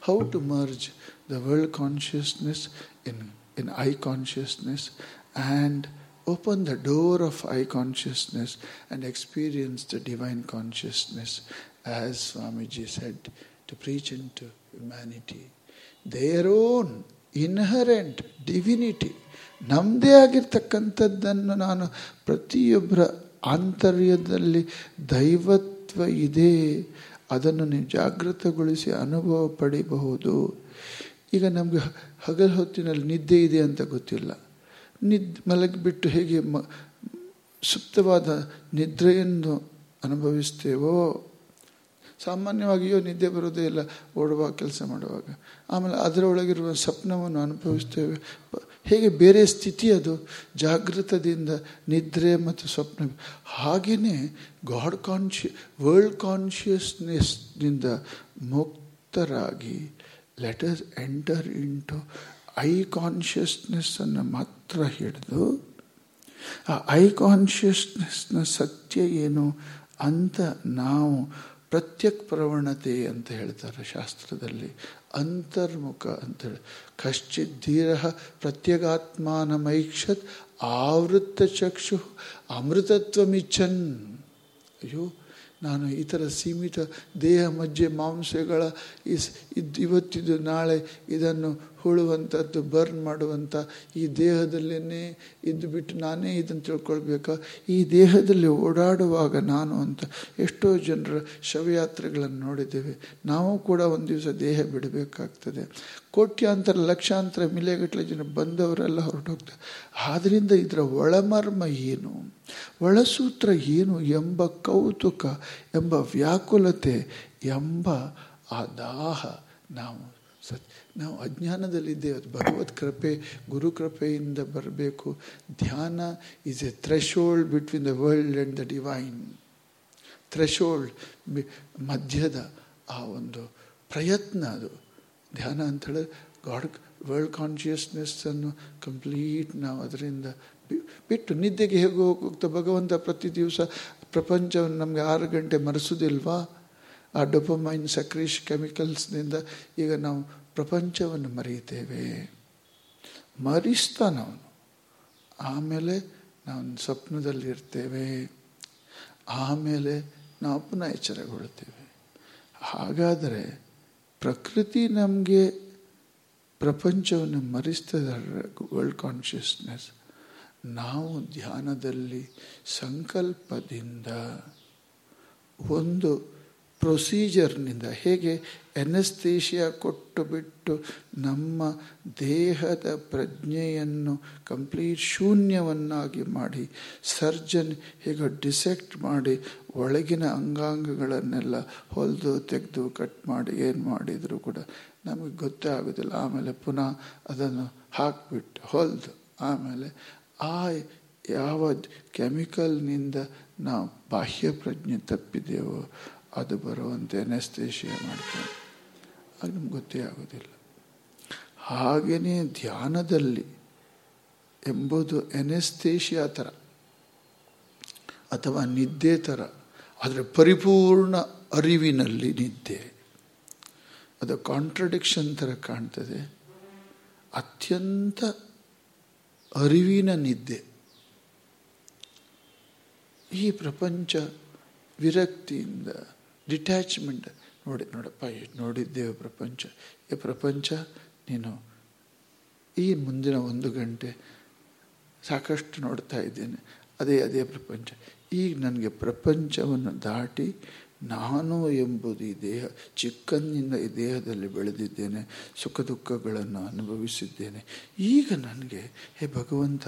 how to merge the world consciousness in in I consciousness and open the door of eye consciousness and experience the divine consciousness, as Swamiji said, to preach into humanity. Their own inherent divinity. ನಮ್ಮದೇ ಆಗಿರ್ತಕ್ಕಂಥದ್ದನ್ನು ನಾನು ಪ್ರತಿಯೊಬ್ಬರ ಆಂತರ್ಯದಲ್ಲಿ ದೈವತ್ವ ಇದೆ ಅದನ್ನು ನೀವು ಜಾಗೃತಗೊಳಿಸಿ ಅನುಭವ ಪಡಿಬಹುದು ಈಗ ನಮಗೆ ಹಗಲು ಹೊತ್ತಿನಲ್ಲಿ ನಿದ್ದೆ ಇದೆ ಅಂತ ಗೊತ್ತಿಲ್ಲ ನಿದ್ ಮಲಗಿಬಿಟ್ಟು ಹೇಗೆ ಮ, ಸುಪ್ತವಾದ ನಿದ್ರೆಯನ್ನು ಅನುಭವಿಸ್ತೇವೋ? ಸಾಮಾನ್ಯವಾಗಿಯೋ ನಿದ್ದೆ ಬರೋದೇ ಇಲ್ಲ, ಓಡುವಾಗ ಕೆಲಸ ಮಾಡುವಾಗ. ಆಮೇಲೆ ಅದರೊಳಗಿರುವ ಸ್ವಪ್ನವನ್ನು ಅನುಭವಿಸ್ತೇವೆ. ಹೇಗೆ ಬೇರೆ ಸ್ಥಿತಿ ಅದು, ಜಾಗೃತದಿಂದ ನಿದ್ರೆ ಮತ್ತು ಸ್ವಪ್ನ. ಹಾಗೆಯೇ ಗಾಡ್ ಕಾನ್ಶಿಯ ವರ್ಲ್ಡ್ ಕಾನ್ಷಿಯಸ್ನೆಸ್ನಿಂದ ಮುಕ್ತರಾಗಿ ಲೆಟರ್ ಎಂಟರ್ ಇಂಟು ಐ ಕಾನ್ಷಿಯಸ್ನೆಸ್ಸನ್ನು ಮಾತ್ರ ಹಿಡಿದು, ಆ ಐ ಕಾನ್ಷಿಯಸ್ನೆಸ್ನ ಸತ್ಯ ಏನು ಅಂತ ನಾವು ಪ್ರತ್ಯಕ್ ಪ್ರವಣತೆ ಅಂತ ಹೇಳ್ತಾರೆ ಶಾಸ್ತ್ರದಲ್ಲಿ. ಅಂತರ್ಮುಖ ಅಂತ ಹೇಳಿ. ಕಶ್ಚಿತ್ ಧೀರ ಪ್ರತ್ಯಗಾತ್ಮಾನಮೈಕ್ಷತ್ ಆವೃತ್ತ ಚಕ್ಷು ಅಮೃತತ್ವಮಿಚ್ಛನ್. ಅಯ್ಯೋ, ನಾನು ಈ ಥರ ಸೀಮಿತ ದೇಹ, ಮಜ್ಜೆ, ಮಾಂಸಗಳ ಇಸ್ ಇದ್ದು ಇವತ್ತಿದ್ದು ನಾಳೆ ಇದನ್ನು ಹುಳುವಂಥದ್ದು ಬರ್ನ್ ಮಾಡುವಂಥ ಈ ದೇಹದಲ್ಲೇ ಇದ್ದು ಬಿಟ್ಟು ನಾನೇ ಇದನ್ನು ತಿಳ್ಕೊಳ್ಬೇಕಾ? ಈ ದೇಹದಲ್ಲಿ ಓಡಾಡುವಾಗ ನಾನು ಅಂತ ಎಷ್ಟೋ ಜನರ ಶವಯಾತ್ರೆಗಳನ್ನು ನೋಡಿದ್ದೇವೆ. ನಾವು ಕೂಡ ಒಂದು ದಿವಸ ದೇಹ ಬಿಡಬೇಕಾಗ್ತದೆ. ಕೋಟ್ಯಾಂತರ, ಲಕ್ಷಾಂತರ ಮಿಲೆಗಟ್ಟಲೆ ಜನ ಬಂದವರೆಲ್ಲ ಹೊರಟೋಗ್ತಾರೆ ಆದ್ದರಿಂದ ಇದರ ಒಳಮರ್ಮ ಏನು? ಒಳಸೂತ್ರ ಏನು ಎಂಬ ಕೌತುಕ, ಎಂಬ ವ್ಯಾಕುಲತೆ, ಎಂಬ ಆ ದಾಹ ನಾವು ನಾವು ಅಜ್ಞಾನದಲ್ಲಿದ್ದೇವೆ. ಅದು ಭಗವತ್ ಕೃಪೆ, ಗುರು ಕೃಪೆಯಿಂದ ಬರಬೇಕು. Dhyana is a threshold between the world and the divine threshold ಮಧ್ಯದ ಆ ಒಂದು ಪ್ರಯತ್ನ ಅದು. ಧ್ಯಾನ ಅಂತ ಹೇಳಿದ್ರೆ ಗಾಡ್ ವರ್ಲ್ಡ್ ಕಾನ್ಷಿಯಸ್ನೆಸ್ಸನ್ನು ಕಂಪ್ಲೀಟ್ ನಾವು ಅದರಿಂದ ಬಿಟ್ಟು ನಿದ್ದೆಗೆ ಹೇಗೆ ಹೋಗ್ತಾ ಭಗವಂತ ಪ್ರತಿ ದಿವಸ ಪ್ರಪಂಚವನ್ನು ನಮಗೆ ಆರು ಗಂಟೆ ಮರೆಸೋದಿಲ್ವಾ? ಆ ಡೊಪಮೈನ್ ಸಕ್ರೀಶ್ ಕೆಮಿಕಲ್ಸ್ನಿಂದ ಈಗ ನಾವು ಪ್ರಪಂಚವನ್ನು ಮರೆಯುತ್ತೇವೆ. ಮರಿಸ್ತಾನವನು ಆಮೇಲೆ ನಾವು ಸ್ವಪ್ನದಲ್ಲಿರ್ತೇವೆ. ಆಮೇಲೆ ನಾವು ಪುನಃ ಎಚ್ಚರಗೊಳ್ಳುತ್ತೇವೆ. ಹಾಗಾದರೆ ಪ್ರಕೃತಿ ನಮಗೆ ಪ್ರಪಂಚವನ್ನು ಮರೆಸ್ತದೆ ವರ್ಲ್ಡ್ ಕಾನ್ಷಿಯಸ್ನೆಸ್ ನಾವು ಧ್ಯಾನದಲ್ಲಿ ಸಂಕಲ್ಪದಿಂದ ಒಂದು ಪ್ರೊಸೀಜರ್ನಿಂದ ಹೇಗೆ ಎನಸ್ತೇಷಿಯಾ ಕೊಟ್ಟು ಬಿಟ್ಟು ನಮ್ಮ ದೇಹದ ಪ್ರಜ್ಞೆಯನ್ನು ಕಂಪ್ಲೀಟ್ ಶೂನ್ಯವನ್ನಾಗಿ ಮಾಡಿ ಸರ್ಜನ್ ಹೇಗೆ ಡಿಸೆಕ್ಟ್ ಮಾಡಿ, ಒಳಗಿನ ಅಂಗಾಂಗಗಳನ್ನೆಲ್ಲ ಹೊಲಿದು ತೆಗೆದು ಕಟ್ ಮಾಡಿ, ಏನು ಮಾಡಿದರೂ ಕೂಡ ನಮಗೆ ಗೊತ್ತೇ ಆಗೋದಿಲ್ಲ. ಆಮೇಲೆ ಪುನಃ ಅದನ್ನು ಹಾಕಿಬಿಟ್ಟು ಹೊಲಿದು ಆಮೇಲೆ ಆ ಯಾವ ಕೆಮಿಕಲ್ನಿಂದ ನಾವು ಬಾಹ್ಯ ಪ್ರಜ್ಞೆ ತಪ್ಪಿದೆವೋ ಅದು ಬರುವಂತೆ ನೆಸ್ತೇಶಿಯ ಮಾಡ್ತಾನೆ. ಆಗ ನಮ್ಗೆ ಗೊತ್ತೇ ಆಗೋದಿಲ್ಲ. ಹಾಗೆಯೇ ಧ್ಯಾನದಲ್ಲಿ ಎಂಬುದು ಎನೆಸ್ತೇಷಿಯಾ ಥರ ಅಥವಾ ನಿದ್ದೆ ಥರ, ಆದರೆ ಪರಿಪೂರ್ಣ ಅರಿವಿನಲ್ಲಿ ನಿದ್ದೆ, ಅದು ಕಾಂಟ್ರಡಿಕ್ಷನ್ ಥರ ಕಾಣ್ತದೆ. ಅತ್ಯಂತ ಅರಿವಿನ ನಿದ್ದೆ. ಈ ಪ್ರಪಂಚ ವಿರಕ್ತಿಯಿಂದ ಡಿಟ್ಯಾಚ್ಮೆಂಟ್. ನೋಡಿ, ನೋಡಪ್ಪ ನೋಡಿದ್ದೇವೆ ಪ್ರಪಂಚ. ಈ ಪ್ರಪಂಚ, ನೀನು ಈ ಮುಂದಿನ ಒಂದು ಗಂಟೆ ಸಾಕಷ್ಟು ನೋಡ್ತಾ ಇದ್ದೇನೆ. ಅದೇ ಅದೇ ಪ್ರಪಂಚ. ಈಗ ನನಗೆ ಪ್ರಪಂಚವನ್ನು ದಾಟಿ ನಾನು ಎಂಬುದು ಈ ದೇಹ, ಚಿಕ್ಕಂದಿನಿಂದ ಈ ದೇಹದಲ್ಲಿ ಬೆಳೆದಿದ್ದೇನೆ, ಸುಖ ದುಃಖಗಳನ್ನು ಅನುಭವಿಸಿದ್ದೇನೆ. ಈಗ ನನಗೆ, ಹೇ ಭಗವಂತ,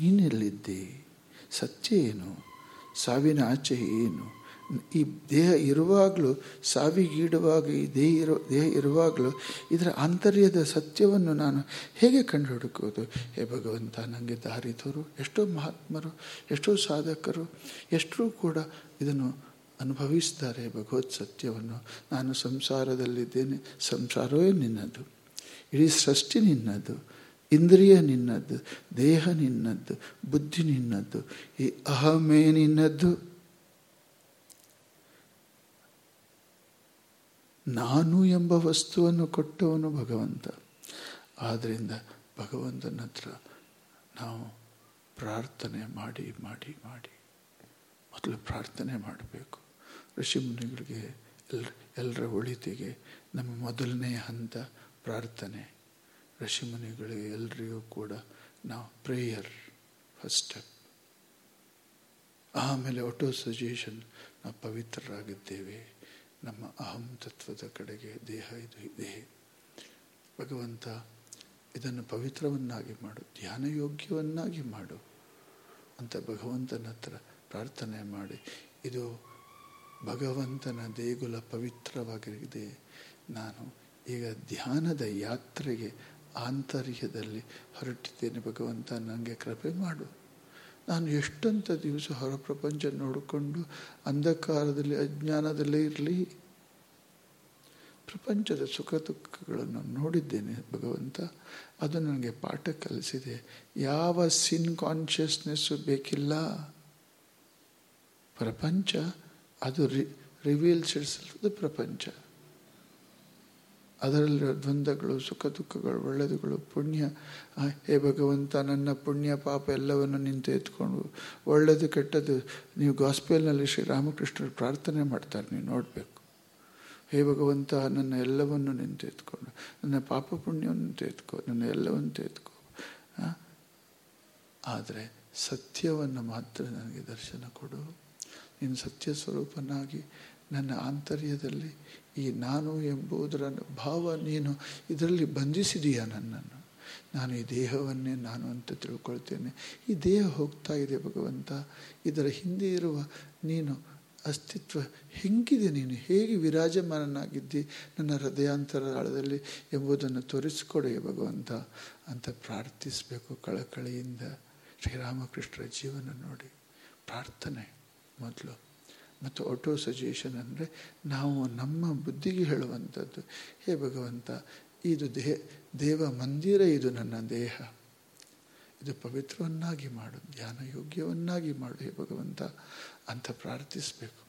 ನೀನೆಲ್ಲಿದ್ದಿ? ಸತ್ಯ ಏನು? ಸಾವಿನ ಆಚೆ ಏನು? ಈ ದೇಹ ಇರುವಾಗಲೂ, ಸಾವಿಗೀಡುವಾಗ ಈ ದೇಹ ಇರೋ ದೇಹ ಇರುವಾಗಲೂ ಇದರ ಆಂತರ್ಯದ ಸತ್ಯವನ್ನು ನಾನು ಹೇಗೆ ಕಂಡು ಹೇ ಭಗವಂತ ನನಗೆ ದಾರಿ ತೋರು. ಎಷ್ಟೋ ಮಹಾತ್ಮರು, ಎಷ್ಟೋ ಸಾಧಕರು ಎಷ್ಟರೂ ಕೂಡ ಇದನ್ನು ಅನುಭವಿಸ್ತಾರೆ ಭಗವತ್ ಸತ್ಯವನ್ನು. ನಾನು ಸಂಸಾರದಲ್ಲಿದ್ದೇನೆ, ಸಂಸಾರವೇ ನಿನ್ನದು. ಇಡೀ ಸೃಷ್ಟಿ ನಿನ್ನದು, ಇಂದ್ರಿಯ ನಿನ್ನದ್ದು ದೇಹ ನಿನ್ನದ್ದು ಬುದ್ಧಿ ನಿನ್ನದ್ದು ಈ ಅಹಮೇ ನಿನ್ನದ್ದು ನಾನು ಎಂಬ ವಸ್ತುವನ್ನು ಕೊಟ್ಟವನು ಭಗವಂತ. ಆದ್ದರಿಂದ ಭಗವಂತನ ಹತ್ರ ನಾವು ಪ್ರಾರ್ಥನೆ ಮಾಡಿ ಮಾಡಿ ಮಾಡಿ. ಮೊದಲು ಪ್ರಾರ್ಥನೆ ಮಾಡಬೇಕು. ಋಷಿಮುನಿಗಳಿಗೆ ಎಲ್ರ ಎಲ್ಲರ ಒಳಿತಿಗೆ ನಮ್ಮ ಮೊದಲನೇ ಹಂತ ಪ್ರಾರ್ಥನೆ. ಋಷಿಮುನಿಗಳಿಗೆ ಎಲ್ರಿಗೂ ಕೂಡ ನಾವು ಪ್ರೇಯರ್ ಫಸ್ಟ್ ಸ್ಟೆಪ್ ಆಮೇಲೆ ಆಟೋ ಸಜೆಷನ್ ನಾವು ಪವಿತ್ರರಾಗಿದ್ದೇವೆ. ನಮ್ಮ ಅಹಂ ತತ್ವದ ಕಡೆಗೆ ದೇಹ ಇದು ಇದೆ ಭಗವಂತ ಇದನ್ನು ಪವಿತ್ರವನ್ನಾಗಿ ಮಾಡು ಧ್ಯಾನ ಯೋಗ್ಯವನ್ನಾಗಿ ಮಾಡು ಅಂತ ಭಗವಂತನ ಹತ್ರ ಪ್ರಾರ್ಥನೆ ಮಾಡಿ, ಇದು ಭಗವಂತನ ದೇಗುಲ ಪವಿತ್ರವಾಗಿದೆ. ನಾನು ಈಗ ಧ್ಯಾನದ ಯಾತ್ರೆಗೆ ಆಂತರ್ಯದಲ್ಲಿ ಹೊರಟಿದ್ದೇನೆ. ಭಗವಂತ, ನನಗೆ ಕೃಪೆ ಮಾಡು. ನಾನು ಎಷ್ಟಂತ ದಿವಸ ಹೊರ ಪ್ರಪಂಚ ನೋಡಿಕೊಂಡು ಅಂಧಕಾರದಲ್ಲಿ, ಅಜ್ಞಾನದಲ್ಲೇ ಇರಲಿ, ಪ್ರಪಂಚದ ಸುಖ ದುಃಖಗಳನ್ನು ನೋಡಿದ್ದೇನೆ ಭಗವಂತ. ಅದು ನನಗೆ ಪಾಠ ಕಲಿಸಿದೆ. ಯಾವ ಸಿನ್ ಕಾನ್ಷಿಯಸ್ನೆಸ್ಸು ಬೇಕಿಲ್ಲ. ಪ್ರಪಂಚ, ಅದು ರಿ ರಿವೀಲ್ಸ್ ಇಟ್ಸೆಲ್ಫ್ ದ ಪ್ರಪಂಚ. ಅದರಲ್ಲಿರೋ ದ್ವಂದ್ವಗಳು ಸುಖ ದುಃಖಗಳು ಒಳ್ಳೆಯದುಗಳು, ಪುಣ್ಯ. ಹೇ ಭಗವಂತ, ನನ್ನ ಪುಣ್ಯ, ಪಾಪ ಎಲ್ಲವನ್ನು ನಿಂತು ಎತ್ಕೊಂಡು, ಒಳ್ಳೆಯದು ಕೆಟ್ಟದ್ದು. ನೀವು ಗಾಸ್ಪೆಲ್ನಲ್ಲಿ ಶ್ರೀರಾಮಕೃಷ್ಣರು ಪ್ರಾರ್ಥನೆ ಮಾಡ್ತಾರೆ, ನೀವು ನೋಡಬೇಕು. ಹೇ ಭಗವಂತ, ನನ್ನ ಎಲ್ಲವನ್ನು ನಿಂತು ಎತ್ಕೊಂಡು, ನನ್ನ ಪಾಪ ಪುಣ್ಯವನ್ನು ತೆತ್ಕೋ ನನ್ನ ಎಲ್ಲವನ್ನು ತೆತ್ಕೋ? ಆದರೆ ಸತ್ಯವನ್ನು ಮಾತ್ರ ನನಗೆ ದರ್ಶನ ಕೊಡು. ನೀನು ಸತ್ಯ ಸ್ವರೂಪನಾಗಿ ನನ್ನ ಆಂತರ್ಯದಲ್ಲಿ ಈ ನಾನು ಎಂಬುದರ ಭಾವ ನೀನು ಇದರಲ್ಲಿ ಬಂಧಿಸಿದೀಯ ನನ್ನನ್ನು? ನಾನು ಈ ದೇಹವನ್ನೇ ನಾನು ಅಂತ ತಿಳ್ಕೊಳ್ತೇನೆ. ಈ ದೇಹ ಹೋಗ್ತಾ ಇದೆ ಭಗವಂತ. ಇದರ ಹಿಂದೆ ಇರುವ ನೀನು ಅಸ್ತಿತ್ವ ಹೆಂಗಿದೆ ನೀನು? ಹೇಗೆ ವಿರಾಜಮಾನನಾಗಿದ್ದಿ ನನ್ನ ಹೃದಯಾಂತರಾಳದಲ್ಲಿ ಎಂಬುದನ್ನು ತೋರಿಸಿಕೊಡೆಯ ಭಗವಂತ ಅಂತ ಪ್ರಾರ್ಥಿಸಬೇಕು ಕಳಕಳಿಯಿಂದ ಶ್ರೀರಾಮಕೃಷ್ಣರ ಜೀವನ ನೋಡಿ. ಪ್ರಾರ್ಥನೆ ಮೊದಲು. ಮತ್ತು ಆಟೋ ಸಜೆಷನ್ ಅಂದರೆ ನಾವು ನಮ್ಮ ಬುದ್ಧಿಗೆ ಹೇಳುವಂಥದ್ದು. ಹೇ ಭಗವಂತ, ಇದು ದೇಹ, ದೇವ ಮಂದಿರ ಇದು ನನ್ನ ದೇಹ. ಇದು ಪವಿತ್ರವನ್ನಾಗಿ ಮಾಡು ಧ್ಯಾನ ಯೋಗ್ಯವನ್ನಾಗಿ ಮಾಡು, ಹೇ ಭಗವಂತ, ಅಂತ ಪ್ರಾರ್ಥಿಸಬೇಕು.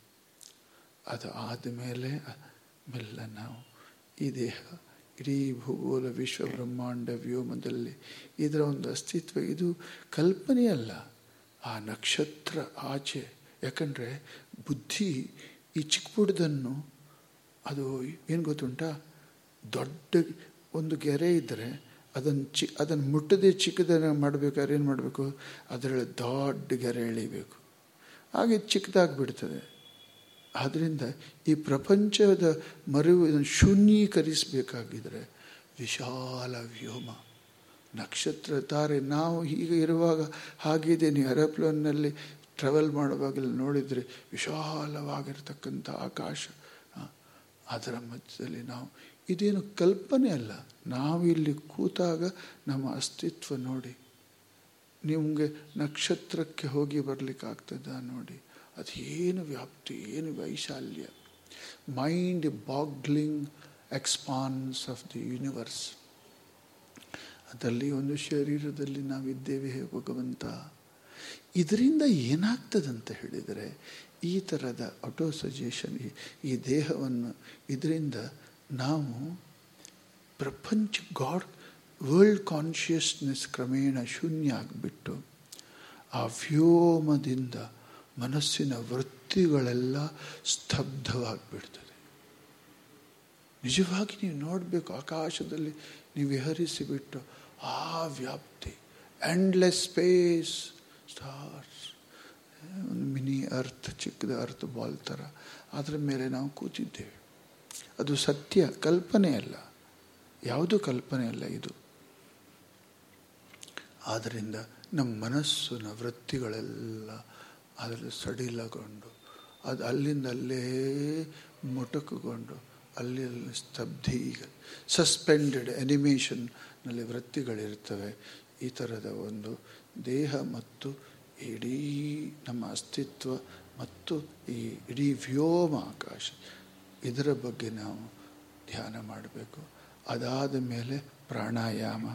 ಅದು ಆದಮೇಲೆ ಮೆಲ್ಲ ನಾವು ಈ ದೇಹ, ಇಡೀ ಭೂಗೋಲ, ವಿಶ್ವ, ಬ್ರಹ್ಮಾಂಡ, ವ್ಯೋಮದಲ್ಲಿ ಇದರ ಒಂದು ಅಸ್ತಿತ್ವ, ಇದು ಕಲ್ಪನೆಯಲ್ಲ. ಆ ನಕ್ಷತ್ರ ಆಚೆ ಯಾಕಂದರೆ ಬುದ್ಧಿ ಈ ಚಿಕ್ಕ ಪುಟ್ಟದನ್ನು ಅದು ಏನು ಗೊತ್ತುಂಟಾ? ದೊಡ್ಡ ಒಂದು ಗೆರೆ ಇದ್ದರೆ ಅದನ್ನು ಚಿ ಅದನ್ನು ಮುಟ್ಟದೆ ಚಿಕ್ಕದನ್ನು ಮಾಡಬೇಕಾದ್ರೆ ಏನು ಮಾಡಬೇಕು? ಅದರಲ್ಲಿ ದೊಡ್ಡ ಗೆರೆ ಎಳಿಬೇಕು. ಹಾಗೆ ಚಿಕ್ಕದಾಗಿ ಬಿಡ್ತದೆ ಆದ್ದರಿಂದ ಈ ಪ್ರಪಂಚದ ಮರಿವು ಇದನ್ನು ಶೂನ್ಯೀಕರಿಸಬೇಕಾಗಿದ್ದರೆ ವಿಶಾಲ ವ್ಯೋಮ. ನಕ್ಷತ್ರ ತಾರೆ, ನಾವು ಹೀಗೆ ಇರುವಾಗ ಹಾಗಿದ್ದೇನೆ ನೀವು ಟ್ರಾವೆಲ್ ಮಾಡುವಾಗೆಲ್ಲ ನೋಡಿದರೆ ವಿಶಾಲವಾಗಿರ್ತಕ್ಕಂಥ ಆಕಾಶ. ಅದರ ಮಧ್ಯದಲ್ಲಿ ನಾವು, ಇದೇನು ಕಲ್ಪನೆ ಅಲ್ಲ. ನಾವಿಲ್ಲಿ ಕೂತಾಗ ನಮ್ಮ ಅಸ್ತಿತ್ವ ನೋಡಿ, ನಿಮಗೆ ನಕ್ಷತ್ರಕ್ಕೆ ಹೋಗಿ ಬರಲಿಕ್ಕಾಗ್ತದ ನೋಡಿ. ಅದೇನು ವ್ಯಾಪ್ತಿ, ಏನು ವೈಶಾಲ್ಯ. Mind boggling expanse of the universe ಅದರಲ್ಲಿ ಒಂದು ಶರೀರದಲ್ಲಿ ನಾವಿದ್ದೇವೆ ಹೇ ಭಗವಂತ? ಇದರಿಂದ ಏನಾಗ್ತದಂತ ಹೇಳಿದರೆ ಈ ಥರದ ಆಟೋ ಸಜೆಷನ್ ಈ ದೇಹವನ್ನು ಇದರಿಂದ ನಾವು ಪ್ರಪಂಚ ಗಾಡ್ ವರ್ಲ್ಡ್ ಕಾನ್ಷಿಯಸ್ನೆಸ್ ಕ್ರಮೇಣ ಶೂನ್ಯ ಆಗಿಬಿಟ್ಟು ಆ ವ್ಯೋಮದಿಂದ ಮನಸ್ಸಿನ ವೃತ್ತಿಗಳೆಲ್ಲ ಸ್ತಬ್ಧವಾಗಿಬಿಡ್ತದೆ. ನಿಜವಾಗಿ ನೀವು ನೋಡಬೇಕು, ಆಕಾಶದಲ್ಲಿ ನೀವು ವಿಹರಿಸಿಬಿಟ್ಟು ಆ ವ್ಯಾಪ್ತಿ ಎಂಡ್ಲೆಸ್ ಸ್ಪೇಸ್ ಸ್ಟಾರ್ಸ್ ಒಂದು ಮಿನಿ ಅರ್ತ್, ಚಿಕ್ಕದ ಅರ್ತ್, ಬಾಲ್ ಥರ ಅದರ ಮೇಲೆ ನಾವು ಕೂತಿದ್ದೇವೆ. ಅದು ಸತ್ಯ ಕಲ್ಪನೆ ಅಲ್ಲ. ಯಾವುದು ಕಲ್ಪನೆ ಅಲ್ಲ ಇದು? ಆದ್ದರಿಂದ ನಮ್ಮ ಮನಸ್ಸಿನ ವೃತ್ತಿಗಳೆಲ್ಲ ಅದರಲ್ಲಿ ಸಡಿಲಗೊಂಡು, ಅದು ಅಲ್ಲಿಂದ ಅಲ್ಲೇ ಮೊಟಕುಗೊಂಡು ಅಲ್ಲಿ ಅಲ್ಲಿ ಸ್ತಬ್ಧೀಗ ಸಸ್ಪೆಂಡೆಡ್ ಅನಿಮೇಷನ್ನಲ್ಲಿ ವೃತ್ತಿಗಳಿರ್ತವೆ. ಈ ಥರದ ಒಂದು ದೇಹ ಮತ್ತು ಇಡೀ ನಮ್ಮ ಅಸ್ತಿತ್ವ ಮತ್ತು ಈ ಇಡೀ ವ್ಯೋಮ ಆಕಾಶ, ಇದರ ಬಗ್ಗೆ ನಾವು ಧ್ಯಾನ ಮಾಡಬೇಕು. ಅದಾದ ಮೇಲೆ ಪ್ರಾಣಾಯಾಮ.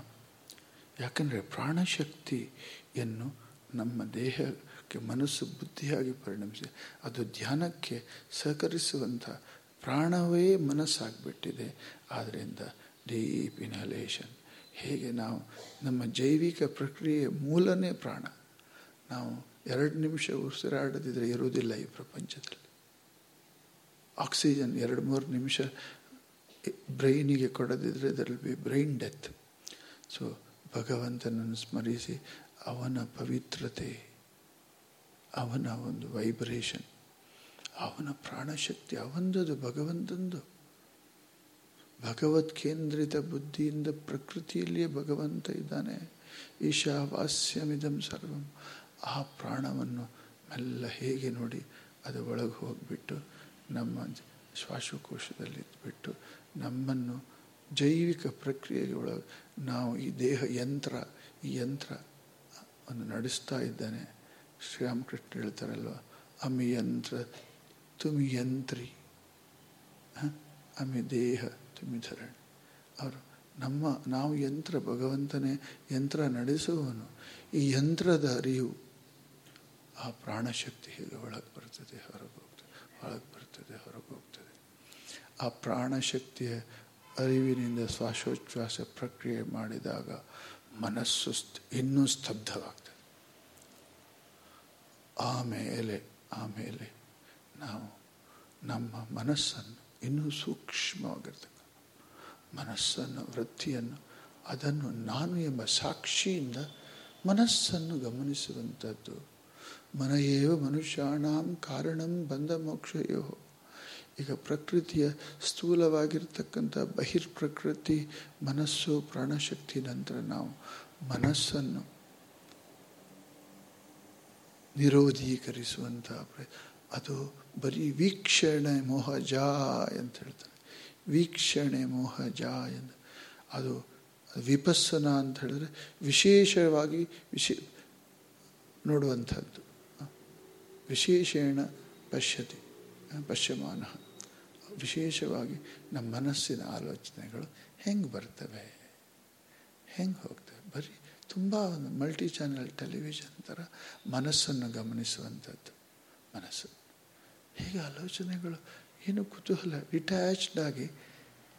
ಯಾಕಂದರೆ ಪ್ರಾಣಶಕ್ತಿಯನ್ನು ನಮ್ಮ ದೇಹಕ್ಕೆ ಮನಸ್ಸು ಬುದ್ಧಿಯಾಗಿ ಪರಿಣಮಿಸಿ, ಅದು ಧ್ಯಾನಕ್ಕೆ ಸಹಕರಿಸುವಂಥ ಪ್ರಾಣವೇ ಮನಸ್ಸಾಗಿಬಿಟ್ಟಿದೆ. ಆದ್ದರಿಂದ ಡೀಪ್ ಇನ್ಹಲೇಷನ್ ಹೇಗೆ ನಾವು ನಮ್ಮ ಜೈವಿಕ ಪ್ರಕ್ರಿಯೆ ಮೂಲನೇ ಪ್ರಾಣ. ನಾವು ಎರಡು ನಿಮಿಷ ಉಸಿರಾಡದಿದ್ರೆ ಇರುವುದಿಲ್ಲ ಈ ಪ್ರಪಂಚದಲ್ಲಿ. ಆಕ್ಸಿಜನ್ ಎರಡು ಮೂರು ನಿಮಿಷ ಬ್ರೈನಿಗೆ ಕೊಡದಿದ್ದರೆ ಇದರಲ್ಲಿ ಬಿ ಬ್ರೈನ್ ಡೆತ್. ಸೊ ಭಗವಂತನನ್ನು ಸ್ಮರಿಸಿ ಅವನ ಪವಿತ್ರತೆ, ಅವನ ಒಂದು ವೈಬ್ರೇಷನ್, ಅವನ ಪ್ರಾಣಶಕ್ತಿ, ಅವನದು ಭಗವಂತಂದು. ಭಗವತ್ ಕೇಂದ್ರಿತ ಬುದ್ಧಿಯಿಂದ ಪ್ರಕೃತಿಯಲ್ಲಿಯೇ ಭಗವಂತ ಇದ್ದಾನೆ. ಈಶಾವಾಸ್ಯಮಿದಂ ಸರ್ವಂ. ಆ ಪ್ರಾಣವನ್ನು ಮೆಲ್ಲ ಹೇಗೆ ನೋಡಿ ಅದು ಒಳಗೆ ಹೋಗಿಬಿಟ್ಟು ನಮ್ಮ ಶ್ವಾಸಕೋಶದಲ್ಲಿ ಬಿಟ್ಟು ನಮ್ಮನ್ನು ಜೈವಿಕ ಪ್ರಕ್ರಿಯೆಗೆ ಒಳಗೆ ನಾವು ಈ ದೇಹ ಯಂತ್ರ, ಈ ಯಂತ್ರ ಅನ್ನು ನಡೆಸ್ತಾ ಇದ್ದಾನೆ. ಶ್ರೀರಾಮಕೃಷ್ಣ ಹೇಳ್ತಾರಲ್ವ ಅಮಿ ಯಂತ್ರ ತುಮಿ ಅಮಿ ದೇಹ ಧರಣಿ ಅವರು, ನಮ್ಮ, ನಾವು ಯಂತ್ರ, ಭಗವಂತನೇ ಯಂತ್ರ ನಡೆಸುವವನು. ಈ ಯಂತ್ರದ ಅರಿವು ಆ ಪ್ರಾಣಶಕ್ತಿ ಹೇಗೆ ಒಳಗೆ ಬರ್ತದೆ, ಹೊರಗೆ ಹೋಗ್ತದೆ, ಒಳಗೆ ಬರ್ತದೆ, ಹೊರಗೆ ಹೋಗ್ತದೆ. ಆ ಪ್ರಾಣಶಕ್ತಿಯ ಅರಿವಿನಿಂದ ಶ್ವಾಸೋಚ್ಛ್ವಾಸ ಪ್ರಕ್ರಿಯೆ ಮಾಡಿದಾಗ ಮನಸ್ಸು ಇನ್ನೂ ಸ್ತಬ್ಧವಾಗ್ತದೆ. ಆಮೇಲೆ ಆಮೇಲೆ ನಾವು ನಮ್ಮ ಮನಸ್ಸನ್ನು ಇನ್ನೂ ಸೂಕ್ಷ್ಮವಾಗಿರ್ತಕ್ಕ ಮನಸ್ಸನ್ನು, ವೃತ್ತಿಯನ್ನು, ಅದನ್ನು ನಾನು ಎಂಬ ಸಾಕ್ಷಿಯಿಂದ ಮನಸ್ಸನ್ನು ಗಮನಿಸುವಂಥದ್ದು. ಮನಯೇವ ಮನುಷ್ಯಾಣಾಂ ಕಾರಣಂ ಬಂದ ಮೋಕ್ಷಯೋ. ಈಗ ಪ್ರಕೃತಿಯ ಸ್ಥೂಲವಾಗಿರ್ತಕ್ಕಂಥ ಬಹಿರ್ ಪ್ರಕೃತಿ ಮನಸ್ಸು, ಪ್ರಾಣಶಕ್ತಿ ನಂತರ ನಾವು ಮನಸ್ಸನ್ನು ನಿರೋಧೀಕರಿಸುವಂತಹ ಅದು ಬರೀ ವೀಕ್ಷಣೆ, ಮೋಹ ಜಾಯ್ ಅಂತ ಹೇಳ್ತಾರೆ. ವೀಕ್ಷಣೆ ಮೋಹ ಜಾಯ್ ಅಂತ ಅದು ವಿಪಸ್ಸನ ಅಂತ ಹೇಳಿದ್ರೆ ವಿಶೇಷವಾಗಿ ವಿಶೇ, ನೋಡುವಂಥದ್ದು. ವಿಶೇಷೇಣ ಪಶ್ಯತಿ, ಪಶ್ಯಮಾನ. ವಿಶೇಷವಾಗಿ ನಮ್ಮ ಮನಸ್ಸಿನ ಆಲೋಚನೆಗಳು ಹೆಂಗೆ ಬರ್ತವೆ? ಹೆಂಗೆ ಹೋಗ್ತವೆ? ಬರೀ ತುಂಬ ಒಂದು ಮಲ್ಟಿ ಚಾನಲ್ ಟೆಲಿವಿಷನ್ ಥರ ಮನಸ್ಸನ್ನು ಗಮನಿಸುವಂಥದ್ದು. ಮನಸ್ಸು ಹೀಗೆ ಆಲೋಚನೆಗಳು ಏನು ಕುತೂಹಲ? ಡಿಟ್ಯಾಚ್ಡ್ ಆಗಿ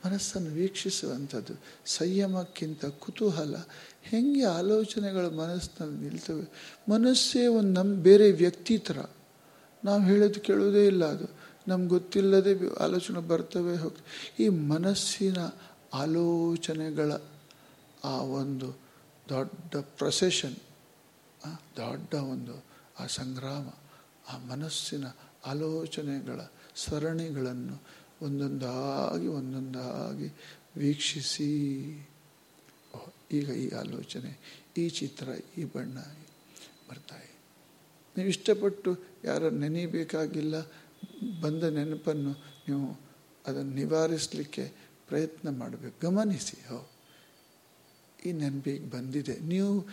ಮನಸ್ಸನ್ನು ವೀಕ್ಷಿಸುವಂಥದ್ದು, ಸಂಯಮಕ್ಕಿಂತ ಕುತೂಹಲ. ಹೆಂಗೆ ಆಲೋಚನೆಗಳು ಮನಸ್ಸಿನಲ್ಲಿ ನಿಲ್ತವೆ? ಮನಸ್ಸೇ ಒಂದು ನಮ್ಮ ಬೇರೆ ವ್ಯಕ್ತಿ ಥರ. ನಾವು ಹೇಳೋದು ಕೇಳೋದೇ ಇಲ್ಲ ಅದು. ನಮ್ಗೆ ಗೊತ್ತಿಲ್ಲದೆ ಆಲೋಚನೆ ಬರ್ತವೆ ಹೋಗ್ತವೆ ಈ ಮನಸ್ಸಿನ ಆಲೋಚನೆಗಳ ಆ ಒಂದು ದೊಡ್ಡ ಪ್ರೊಸೆಷನ್ ದೊಡ್ಡ ಒಂದು ಆ ಸಂಗ್ರಾಮ, ಆ ಮನಸ್ಸಿನ ಆಲೋಚನೆಗಳ ಸರಣಿಗಳನ್ನು ಒಂದೊಂದಾಗಿ ಒಂದೊಂದಾಗಿ ವೀಕ್ಷಿಸಿ. ಈಗ ಈ ಆಲೋಚನೆ, ಈ ಚಿತ್ರ, ಈ ಬಣ್ಣ ಬರ್ತಾಯಿ. ನೀವು ಇಷ್ಟಪಟ್ಟು ಯಾರು ನೆನೆಯಬೇಕಾಗಿಲ್ಲ ಬಂದ ನೆನಪನ್ನು ನೀವು ಅದನ್ನು ನಿವಾರಿಸಲಿಕ್ಕೆ ಪ್ರಯತ್ನ ಮಾಡಬೇಕು. ಗಮನಿಸಿ, ಹೋ, ಈ ನೆನಪಿಗೆ ಬಂದಿದೆ. ನೀವು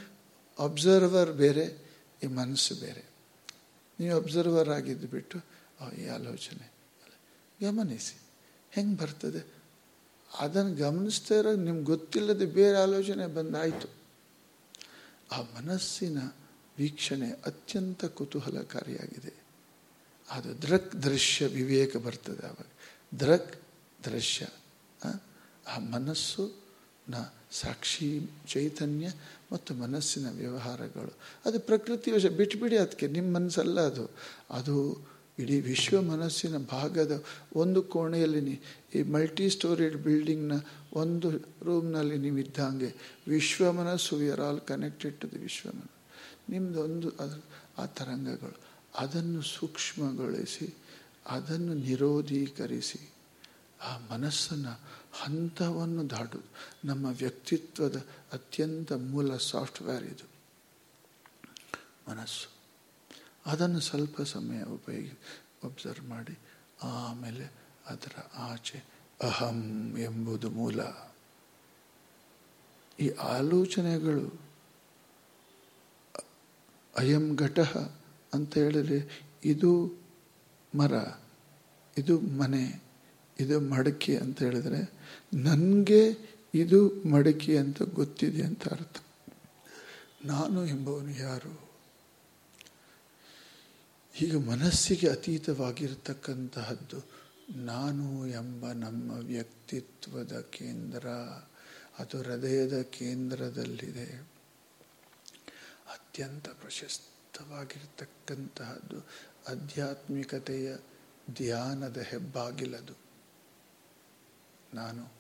ಅಬ್ಸರ್ವರ್ ಬೇರೆ, ಈ ಮನಸ್ಸು ಬೇರೆ. ನೀವು ಅಬ್ಸರ್ವರ್ ಆಗಿದ್ದು ಬಿಟ್ಟು ಈ ಆಲೋಚನೆ. ಗಮನಿಸಿ. ಹೆಂಗೆ ಬರ್ತದೆ? ಅದನ್ನು ಗಮನಿಸ್ತಾ ಇರೋ ನಿಮ್ಗೆ ಗೊತ್ತಿಲ್ಲದೆ ಬೇರೆ ಆಲೋಚನೆ ಬಂದಾಯಿತು. ಆ ಮನಸ್ಸಿನ ವೀಕ್ಷಣೆ ಅತ್ಯಂತ ಕುತೂಹಲಕಾರಿಯಾಗಿದೆ. ಅದು ದೃಕ್ ದೃಶ್ಯ ವಿವೇಕ ಬರ್ತದೆ ಅವಾಗ ದೃಕ್ ದೃಶ್ಯ ಆ, ಮನಸ್ಸು ನ ಸಾಕ್ಷಿ ಚೈತನ್ಯ ಮತ್ತು ಮನಸ್ಸಿನ ವ್ಯವಹಾರಗಳು. ಅದು ಪ್ರಕೃತಿ ವಶ ಬಿಟ್ಬಿಡಿ ಅದಕ್ಕೆ ನಿಮ್ಮ ಮನಸ್ಸಲ್ಲ ಅದು. ಅದು ಇಡೀ ವಿಶ್ವ ಮನಸ್ಸಿನ ಭಾಗದ ಒಂದು ಕೋಣೆಯಲ್ಲಿ ನೀ, ಈ ಮಲ್ಟಿ ಸ್ಟೋರಿಡ್ ಬಿಲ್ಡಿಂಗ್ನ ಒಂದು ರೂಮ್ನಲ್ಲಿ ನೀವು ಇದ್ದಂಗೆ ವಿಶ್ವ ಮನಸ್ಸು we are all connected to the ವಿಶ್ವ ಮನಸ್ಸು. ನಿಮ್ಮದು ಒಂದು ಅದು ಆ ತರಂಗಗಳು. ಅದನ್ನು ಸೂಕ್ಷ್ಮಗೊಳಿಸಿ, ಅದನ್ನು ನಿರೋಧೀಕರಿಸಿ, ಆ ಮನಸ್ಸನ್ನು ಹಂತವನ್ನು ದಾಟು. ನಮ್ಮ ವ್ಯಕ್ತಿತ್ವದ ಅತ್ಯಂತ ಮೂಲ ಸಾಫ್ಟ್ವೇರ್ ಇದು. ಮನಸ್ಸು. ಅದನ್ನು ಸ್ವಲ್ಪ ಸಮಯ ಉಪಯೋಗಿ ಒಬ್ಸರ್ವ್ ಮಾಡಿ, ಆಮೇಲೆ ಅದರ ಆಚೆ ಅಹಂ ಎಂಬುದು ಮೂಲ. ಈ ಆಲೋಚನೆಗಳು ಅಯಂ ಘಟ ಅಂತ ಹೇಳಿದರೆ ಇದು ಮರ, ಇದು ಮನೆ, ಇದು ಮಡಕೆ ಅಂತ ಹೇಳಿದರೆ ನನಗೆ ಇದು ಮಡಕೆ ಅಂತ ಗೊತ್ತಿದೆ ಅಂತ ಅರ್ಥ. ನಾನು ಎಂಬವನು ಯಾರು? ಈಗ ಮನಸ್ಸಿಗೆ ಅತೀತವಾಗಿರತಕ್ಕಂತಹದ್ದು ನಾನು ಎಂಬ ನಮ್ಮ ವ್ಯಕ್ತಿತ್ವದ ಕೇಂದ್ರ, ಅದು ಹೃದಯದ ಕೇಂದ್ರದಲ್ಲಿದೆ. ಅತ್ಯಂತ ಪ್ರಶಸ್ತವಾಗಿರ್ತಕ್ಕಂತಹದ್ದು ಆಧ್ಯಾತ್ಮಿಕತೆಯ ಧ್ಯಾನದ ಹೆಬ್ಬಾಗಿಲದು. ನಾನು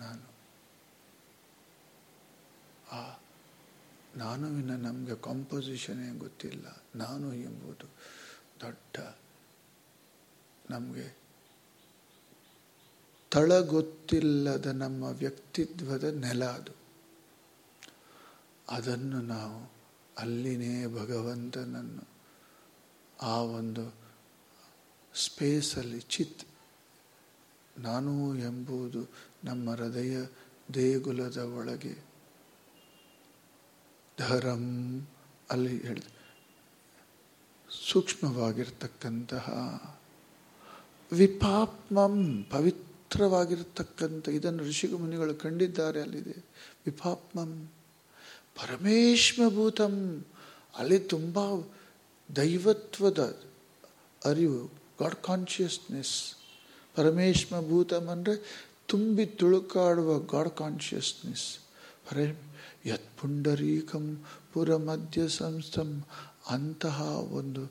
ನಾನು. ಆ, ನಾನುವಿನ ನಮಗೆ ಕಾಂಪೋಸಿಷನೇ ಗೊತ್ತಿಲ್ಲ. ನಾನು ಎಂಬುದು ದೊಡ್ಡ ನಮಗೆ ತಳ ಗೊತ್ತಿಲ್ಲದ ನಮ್ಮ ವ್ಯಕ್ತಿತ್ವದ ನೆಲ ಅದು. ಅದನ್ನು ನಾವು ಅಲ್ಲಿನೇ ಭಗವಂತನನ್ನು ಆ ಒಂದು ಸ್ಪೇಸಲ್ಲಿ ಚಿತ್ ನಾನು ಎಂಬುದು ನಮ್ಮ ಹೃದಯ ದೇಗುಲದ ಒಳಗೆ ಧರಂ ಅಲ್ಲಿ ಹೇಳಿದ ಸೂಕ್ಷ್ಮವಾಗಿರ್ತಕ್ಕಂತಹ, ವಿಪಾಪ್ಮಂ ಪವಿತ್ರವಾಗಿರ್ತಕ್ಕಂಥ, ಇದನ್ನು ಋಷಿಗು ಮುನಿಗಳು ಕಂಡಿದ್ದಾರೆ ಅಲ್ಲಿದೆ. ವಿಪಾಪ್ಮಂ ಪರಮೇಶ್ವಭೂತಂ ಅಲ್ಲಿ ತುಂಬ ದೈವತ್ವದ ಅರಿವು ಗಾಡ್ ಕಾನ್ಷಿಯಸ್ನೆಸ್ ಪರಮೇಶ್ಮ ಭೂತಮ್ ಅಂದರೆ ತುಂಬಿ ತುಳುಕಾಡುವ ಗಾಡ್ ಕಾನ್ಷಿಯಸ್ನೆಸ್ ಪರೇ ಯತ್ ಪುಂಡರೀಕಂ ಪುರ ಮಧ್ಯ ಸಂಸ್ಥಂ ಅಂತಹ ಒಂದು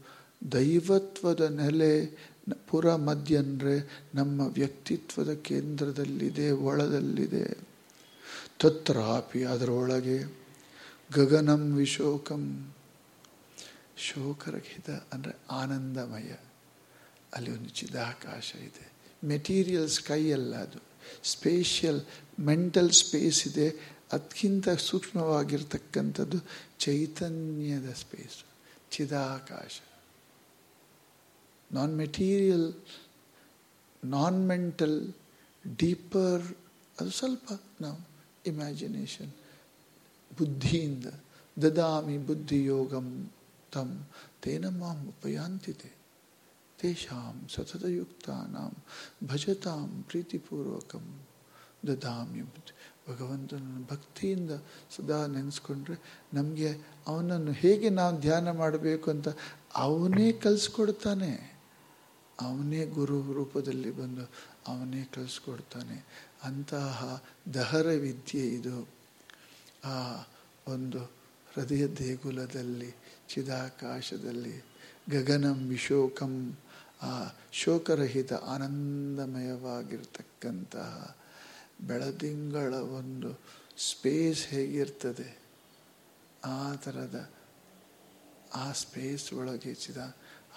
ದೈವತ್ವದ ನೆಲೆ ಪುರ ಮಧ್ಯ ಅಂದರೆ ನಮ್ಮ ವ್ಯಕ್ತಿತ್ವದ ಕೇಂದ್ರದಲ್ಲಿದೆ, ಒಳದಲ್ಲಿದೆ. ತತ್ರಾಪಿ ಅದರೊಳಗೆ ಗಗನಂ ವಿಶೋಕಂ. ಶೋಕರಹಿತ ಅಂದರೆ ಆನಂದಮಯ. ಅಲ್ಲಿ ಒಂದು ಚಿದಾಕಾಶ ಇದೆ. ಮೆಟೀರಿಯಲ್ ಸ್ಕೈ ಅಲ್ಲ ಅದು. ಸ್ಪೇಷಿಯಲ್ ಮೆಂಟಲ್ ಸ್ಪೇಸ್ ಇದೆ. ಅದಕ್ಕಿಂತ ಸೂಕ್ಷ್ಮವಾಗಿರ್ತಕ್ಕಂಥದ್ದು ಚೈತನ್ಯದ space ಚಿದಾಕಾಶ non material non mental deeper ಅದು ಸ್ವಲ್ಪ ನಾವು ಇಮ್ಯಾಜಿನೇಷನ್ ಬುದ್ಧಿಯಿಂದ ದದಾಮಿ ಬುದ್ಧಿಯೋಗಂ ತಂ ತೇನ ಮಾಂ ಉಪಯಾಂತಿತೆ ತೇಷಾಂ ಸತತಯುಕ್ತಾನಾಂ ಭಜತಾಂ ಪ್ರೀತಿಪೂರ್ವಕಂ ದದಾಮಿ ಭಗವಂತನ ಭಕ್ತಿಯಿಂದ ಸದಾ ನೆನೆಸ್ಕೊಂಡ್ರೆ ನಮಗೆ ಅವನನ್ನು ಹೇಗೆ ನಾವು ಧ್ಯಾನ ಮಾಡಬೇಕು ಅಂತ ಅವನೇ ಕಲಿಸ್ಕೊಡ್ತಾನೆ. ಅವನೇ ಗುರು ರೂಪದಲ್ಲಿ ಬಂದು ಅವನೇ ಕಲಿಸ್ಕೊಡ್ತಾನೆ. ಅಂತಹ ದಹರ ವಿದ್ಯೆ ಇದು. ಆ ಒಂದು ಹೃದಯ ದೇಗುಲದಲ್ಲಿ, ಚಿದಾಕಾಶದಲ್ಲಿ, ಗಗನಂ ವಿಶೋಕಂ, ಆ ಶೋಕರಹಿತ ಆನಂದಮಯವಾಗಿರ್ತಕ್ಕಂತಹ ಬೆಳದಿಂಗಳ ಒಂದು ಸ್ಪೇಸ್ ಹೇಗಿರ್ತದೆ? ಆ ಥರದ ಆ ಸ್ಪೇಸ್ ಒಳಗೆ ಚಿದ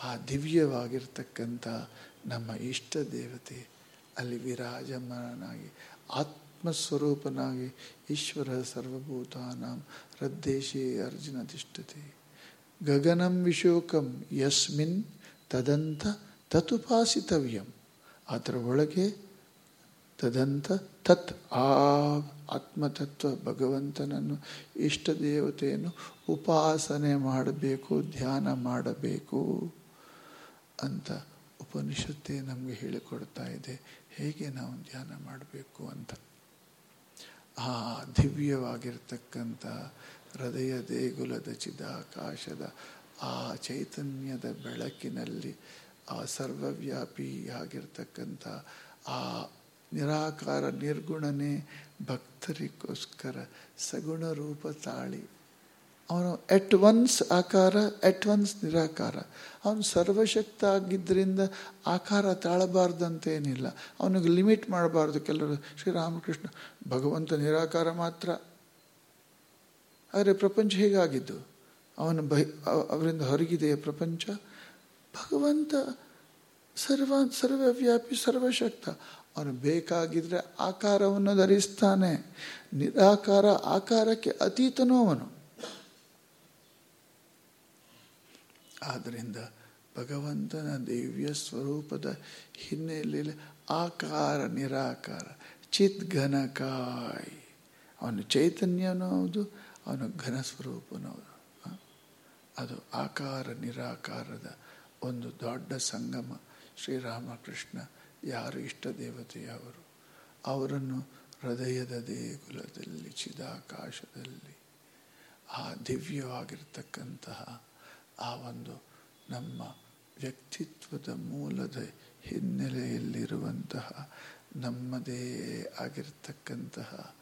ಆ ದಿವ್ಯವಾಗಿರ್ತಕ್ಕಂಥ ನಮ್ಮ ಇಷ್ಟ ದೇವತೆ ಅಲ್ಲಿ ವಿರಾಜಮಾನನಾಗಿ, ಆತ್ಮಸ್ವರೂಪನಾಗಿ ಈಶ್ವರ ಸರ್ವಭೂತಾನಾಂ ಹೃದ್ದೇಶಿ ಅರ್ಜುನ ತಿಷ್ಠತೆ. ಗಗನಂ ವಿಶೋಕಂ ಯಸ್ಮಿನ್ ತದಂತ ತತುಪಾಸಿತವ್ಯಂ. ಅದರ ಒಳಗೆ ತದಂತ ತತ್ ಆ ಆತ್ಮತತ್ವ ಭಗವಂತನನ್ನು ಇಷ್ಟ ದೇವತೆಯನ್ನು ಉಪಾಸನೆ ಮಾಡಬೇಕು, ಧ್ಯಾನ ಮಾಡಬೇಕು ಅಂತ ಉಪನಿಷತ್ತೇ ನಮಗೆ ಹೇಳಿಕೊಡ್ತಾ ಇದೆ. ಹೇಗೆ ನಾವು ಧ್ಯಾನ ಮಾಡಬೇಕು ಅಂತ? ಆ ದಿವ್ಯವಾಗಿರ್ತಕ್ಕಂಥ ಹೃದಯ ದೇಗುಲದ ಚಿದಾಕಾಶದ ಆ ಚೈತನ್ಯದ ಬೆಳಕಿನಲ್ಲಿ ಆ ಸರ್ವವ್ಯಾಪಿ ಆಗಿರ್ತಕ್ಕಂಥ ಆ ನಿರಾಕಾರ, ನಿರ್ಗುಣನೇ, ಭಕ್ತರಿಗೋಸ್ಕರ ಸಗುಣ ರೂಪ ತಾಳಿ. ಅವನು ಎಟ್ ಒನ್ಸ್ ಆಕಾರ ಎಟ್ ಒನ್ಸ್ ನಿರಾಕಾರ. ಅವನು ಸರ್ವಶಕ್ತ ಆಗಿದ್ದರಿಂದ ಆಕಾರ ತಾಳಬಾರ್ದಂತೇನಿಲ್ಲ. ಅವನಿಗೆ ಲಿಮಿಟ್ ಮಾಡಬಾರ್ದು ಕೆಲವರು. ಶ್ರೀರಾಮಕೃಷ್ಣ, ಭಗವಂತ ನಿರಾಕಾರ ಮಾತ್ರ. ಆದರೆ ಪ್ರಪಂಚ ಹೇಗಾಗಿದ್ದು? ಅವನು ಬೈ ಅವರಿಂದ ಹೊರಗಿದೆಯೇ ಪ್ರಪಂಚ? ಭಗವಂತ ಸರ್ವ, ಸರ್ವವ್ಯಾಪಿ, ಸರ್ವಶಕ್ತ. ಅವನು ಬೇಕಾಗಿದ್ದರೆ ಆಕಾರವನ್ನು ಧರಿಸ್ತಾನೆ. ನಿರಾಕಾರ ಆಕಾರಕ್ಕೆ ಅತೀತನೂ ಅವನು. ಆದ್ದರಿಂದ ಭಗವಂತನ ದಿವ್ಯ ಸ್ವರೂಪದ ಹಿನ್ನೆಲೆಯಲ್ಲಿ ಆಕಾರ, ನಿರಾಕಾರ ಚಿತ್ ಘನಕಾಯ್ ಅವನು ಚೈತನ್ಯನೂ ಹೌದು, ಅವನು ಘನ ಸ್ವರೂಪನೂ ಹೌದು. ಅದು ಆಕಾರ, ನಿರಾಕಾರದ ಒಂದು ದೊಡ್ಡ ಸಂಗಮ ಶ್ರೀರಾಮಕೃಷ್ಣ ಯಾರು ಇಷ್ಟ ದೇವತೆಯವರು? ಅವರನ್ನು ಹೃದಯದ ದೇಗುಲದಲ್ಲಿ, ಚಿದಾಕಾಶದಲ್ಲಿ, ಆ ದಿವ್ಯವಾಗಿರ್ತಕ್ಕಂತಹ ಆ ಒಂದು ನಮ್ಮ ವ್ಯಕ್ತಿತ್ವದ ಮೂಲದ ಹಿನ್ನೆಲೆಯಲ್ಲಿರುವಂತಹ ನಮ್ಮದೇ ಆಗಿರ್ತಕ್ಕಂತಹ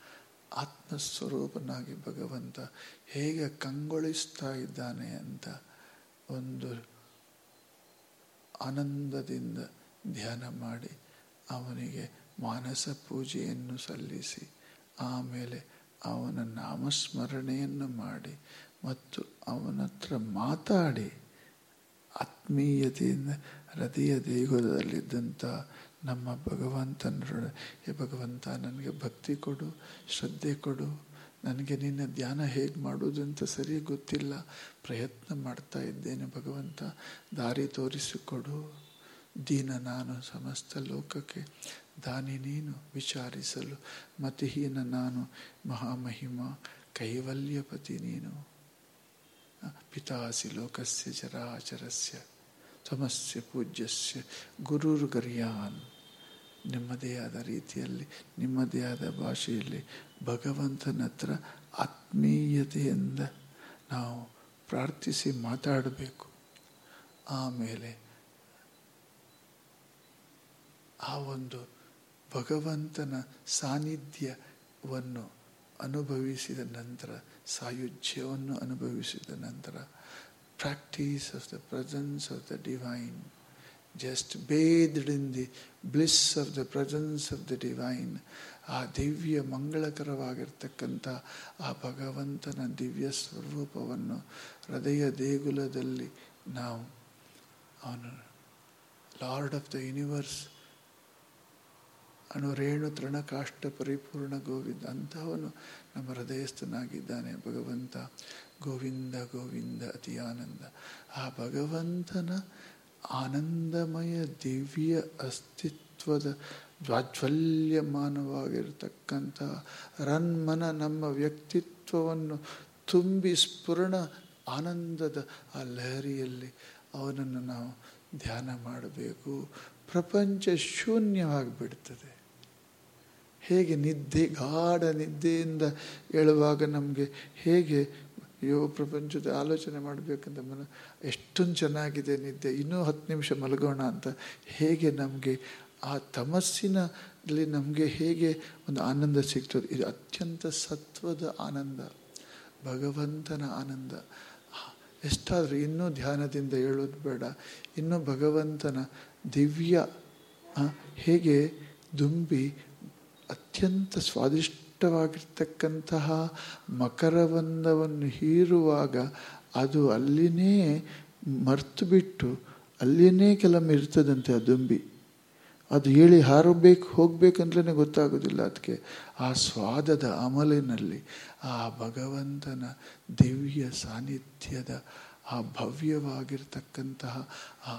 ಆತ್ಮಸ್ವರೂಪನಾಗಿ ಭಗವಂತ ಹೇಗೆ ಕಂಗೊಳಿಸ್ತಾ ಇದ್ದಾನೆ ಅಂತ ಒಂದು ಆನಂದದಿಂದ ಧ್ಯಾನ ಮಾಡಿ ಅವನಿಗೆ ಮಾನಸ ಪೂಜೆಯನ್ನು ಸಲ್ಲಿಸಿ, ಆಮೇಲೆ ಅವನ ನಾಮಸ್ಮರಣೆಯನ್ನು ಮಾಡಿ ಮತ್ತು ಅವನ ಹತ್ರ ಮಾತಾಡಿ. ಆತ್ಮೀಯತೆಯಿಂದ ಹೃದಯ ದೇಗುಲದಲ್ಲಿದ್ದಂಥ ನಮ್ಮ ಭಗವಂತನ ಹೇ ಭಗವಂತ, ನನಗೆ ಭಕ್ತಿ ಕೊಡು, ಶ್ರದ್ಧೆ ಕೊಡು, ನನಗೆ ನಿನ್ನ ಧ್ಯಾನ ಹೇಗೆ ಮಾಡೋದು ಅಂತ ಸರಿ ಗೊತ್ತಿಲ್ಲ, ಪ್ರಯತ್ನ ಮಾಡ್ತಾ ಇದ್ದೇನೆ ಭಗವಂತ, ದಾರಿ ತೋರಿಸಿಕೊಡು. ದೀನ ನಾನು ಸಮಸ್ತ ಲೋಕಕ್ಕೆ ದಾನಿ ನೀನು ವಿಚಾರಿಸಲು. ಮತಿಹೀನ ನಾನು ಮಹಾಮಹಿಮ ಕೈವಲ್ಯಪತಿ ನೀನು. ಪಿತಾಸಿ ಲೋಕಸ್ಯ ಜರಾಚರಸ್ಯ ತಮಸ್ಯ ಪೂಜ್ಯಸ್ಯ, ಗುರುರ್ಗರ್ಯಾನ್. ನಿಮ್ಮದೇ ಆದ ರೀತಿಯಲ್ಲಿ, ನಿಮ್ಮದೇ ಆದ ಭಾಷೆಯಲ್ಲಿ ಭಗವಂತನ ಹತ್ರ ಆತ್ಮೀಯತೆಯಿಂದ ನಾವು ಪ್ರಾರ್ಥಿಸಿ ಮಾತಾಡಬೇಕು. ಆಮೇಲೆ ಆ ಒಂದು ಭಗವಂತನ ಸಾನ್ನಿಧ್ಯವನ್ನು ಅನುಭವಿಸಿದ ನಂತರ, ಸಾಯುಜ್ಯವನ್ನು ಅನುಭವಿಸಿದ ನಂತರ practice of the presence of the divine just bathed in the bliss of the presence of the divine ಆ ದಿವ್ಯ ಮಂಗಳಕರವಾಗಿರ್ತಕ್ಕಂಥ ಆ ಭಗವಂತನ ದಿವ್ಯ ಸ್ವರೂಪವನ್ನು ಹೃದಯ ದೇಗುಲದಲ್ಲಿ ನಾವು ಅವನು ಲಾರ್ಡ್ ಆಫ್ ದ ಯೂನಿವರ್ಸ್ ಅಣುರೇಣು ತೃಣಕಾಷ್ಟ ಪರಿಪೂರ್ಣ ಗೋವಿಂದ ಅಂಥವನು ನಮ್ಮ ಹೃದಯಸ್ಥನಾಗಿದ್ದಾನೆ. ಭಗವಂತ ಗೋವಿಂದ ಗೋವಿಂದ ಅತಿ ಆನಂದ. ಆ ಭಗವಂತನ ಆನಂದಮಯ ದಿವ್ಯ ಅಸ್ತಿತ್ವದ ಜ್ವಾಜ್ವಲ್ಯಮಾನವಾಗಿರತಕ್ಕಂಥ ರನ್ಮನ ನಮ್ಮ ವ್ಯಕ್ತಿತ್ವವನ್ನು ತುಂಬಿ ಸ್ಫುರಣ ಆನಂದದ ಆ ಲಹರಿಯಲ್ಲಿ ಅವನನ್ನು ನಾವು ಧ್ಯಾನ ಮಾಡಬೇಕು. ಪ್ರಪಂಚ ಶೂನ್ಯವಾಗಿಬಿಡ್ತದೆ. ಹೇಗೆ ನಿದ್ದೆ, ಗಾಢ ನಿದ್ದೆಯಿಂದ ಹೇಳುವಾಗ ನಮಗೆ ಹೇಗೆ ಯೋ ಪ್ರಪಂಚದ ಆಲೋಚನೆ ಮಾಡಬೇಕಂತ ಮನ, ಎಷ್ಟೊಂದು ಚೆನ್ನಾಗಿದೆ ನಿದ್ದೆ, ಇನ್ನೂ ಹತ್ತು ನಿಮಿಷ ಮಲಗೋಣ ಅಂತ ಹೇಗೆ ನಮಗೆ ಆ ತಮಸ್ಸಿನಲ್ಲಿ ನಮಗೆ ಹೇಗೆ ಒಂದು ಆನಂದ ಸಿಗ್ತದೆ. ಇದು ಅತ್ಯಂತ ಸತ್ವದ ಆನಂದ, ಭಗವಂತನ ಆನಂದ. ಎಷ್ಟಾದರೂ ಇನ್ನೂ ಧ್ಯಾನದಿಂದ ಹೇಳೋದು ಬೇಡ. ಇನ್ನೂ ಭಗವಂತನ ದಿವ್ಯ ಹೇಗೆ ದುಂಬಿ ಅತ್ಯಂತ ಸ್ವಾದಿಷ್ಟವಾಗಿರ್ತಕ್ಕಂತಹ ಮಕರವಂದವನ್ನು ಹೀರುವಾಗ ಅದು ಅಲ್ಲಿನೇ ಮರ್ತು ಬಿಟ್ಟು ಅಲ್ಲಿನೇ ಕೆಲವೊಮ್ಮೆ ಇರ್ತದಂತೆ ಆ ದುಂಬಿ. ಅದು ಹೇಳಿ ಹಾರಬೇಕು ಹೋಗಬೇಕಂತಲೇ ಗೊತ್ತಾಗೋದಿಲ್ಲ ಅದಕ್ಕೆ. ಆ ಸ್ವಾದದ ಅಮಲಿನಲ್ಲಿ, ಆ ಭಗವಂತನ ದಿವ್ಯ ಸಾನ್ನಿಧ್ಯದ, ಆ ಭವ್ಯವಾಗಿರ್ತಕ್ಕಂತಹ, ಆ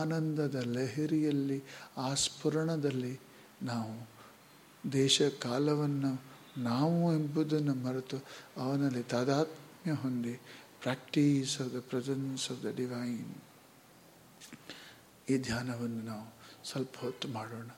ಆನಂದದ ಲಹರಿಯಲ್ಲಿ, ಆ ಸ್ಫುರಣದಲ್ಲಿ ನಾವು ದೇಶ ಕಾಲವನ್ನು ನಾವು ಎಂಬುದನ್ನು ಮರೆತು ಅವನಲ್ಲಿ ತಾದಾತ್ಮ್ಯ ಹೊಂದಿ practice of the presence of the divine ಈ ಧ್ಯಾನವನ್ನು ನಾವು ಸ್ವಲ್ಪ ಹೊತ್ತು ಮಾಡೋಣ.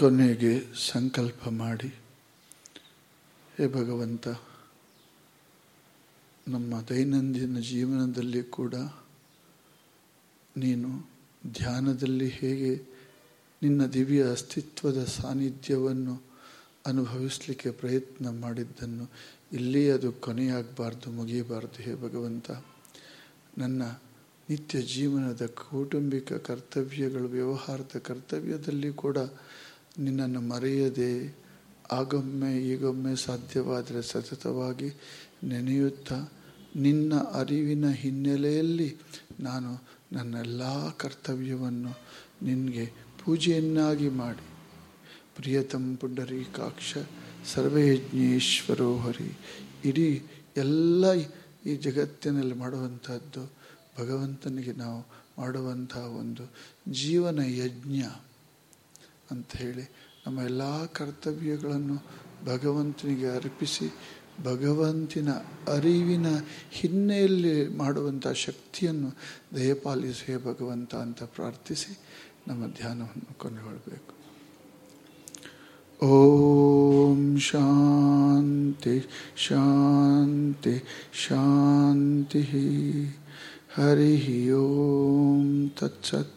ಕೊನೆಗೆ ಸಂಕಲ್ಪ ಮಾಡಿ, ಹೇ ಭಗವಂತ, ನಮ್ಮ ದೈನಂದಿನ ಜೀವನದಲ್ಲಿ ಕೂಡ ನೀನು ಧ್ಯಾನದಲ್ಲಿ ಹೇಗೆ ನಿನ್ನ ದಿವ್ಯ ಅಸ್ತಿತ್ವದ ಸಾನ್ನಿಧ್ಯವನ್ನು ಅನುಭವಿಸಲಿಕ್ಕೆ ಪ್ರಯತ್ನ ಮಾಡಿದ್ದನ್ನು ಇಲ್ಲಿ ಅದು ಕೊನೆಯಾಗಬಾರ್ದು, ಮುಗಿಯಬಾರ್ದು, ಹೇ ಭಗವಂತ. ನನ್ನ ನಿತ್ಯ ಜೀವನದ ಕೌಟುಂಬಿಕ ಕರ್ತವ್ಯಗಳು, ವ್ಯವಹಾರದ ಕರ್ತವ್ಯದಲ್ಲಿ ಕೂಡ ನಿನ್ನನ್ನು ಮರೆಯದೆ ಆಗೊಮ್ಮೆ ಈಗೊಮ್ಮೆ ಸಾಧ್ಯವಾದರೆ ಸತತವಾಗಿ ನೆನೆಯುತ್ತಾ ನಿನ್ನ ಅರಿವಿನ ಹಿನ್ನೆಲೆಯಲ್ಲಿ ನಾನು ನನ್ನೆಲ್ಲ ಕರ್ತವ್ಯವನ್ನು ನಿನಗೆ ಪೂಜೆಯನ್ನಾಗಿ ಮಾಡಿ. ಪ್ರಿಯತಂ ಪುಂಡರೀಕಾಕ್ಷ, ಸರ್ವಯಜ್ಞೇಶ್ವರೋ ಹರಿ, ಇಡೀ ಎಲ್ಲ ಈ ಜಗತ್ತಿನಲ್ಲಿ ಮಾಡುವಂಥದ್ದು ಭಗವಂತನಿಗೆ ನಾವು ಮಾಡುವಂತಹ ಒಂದು ಜೀವನ ಯಜ್ಞ ಅಂತ ಹೇಳಿ ನಮ್ಮ ಎಲ್ಲ ಕರ್ತವ್ಯಗಳನ್ನು ಭಗವಂತನಿಗೆ ಅರ್ಪಿಸಿ ಭಗವಂತಿನ ಅರಿವಿನ ಹಿನ್ನೆಲೆಯಲ್ಲಿ ಮಾಡುವಂಥ ಶಕ್ತಿಯನ್ನು ದಯಪಾಲಿಸುವ ಭಗವಂತ ಅಂತ ಪ್ರಾರ್ಥಿಸಿ ನಮ್ಮ ಧ್ಯಾನವನ್ನು ಕೊನೆಗೊಳ್ಳಬೇಕು ಓಂ ಶಾಂತಿ ಶಾಂತಿ ಶಾಂತಿ ಹರಿ ಓಂ ತತ್ಸತ್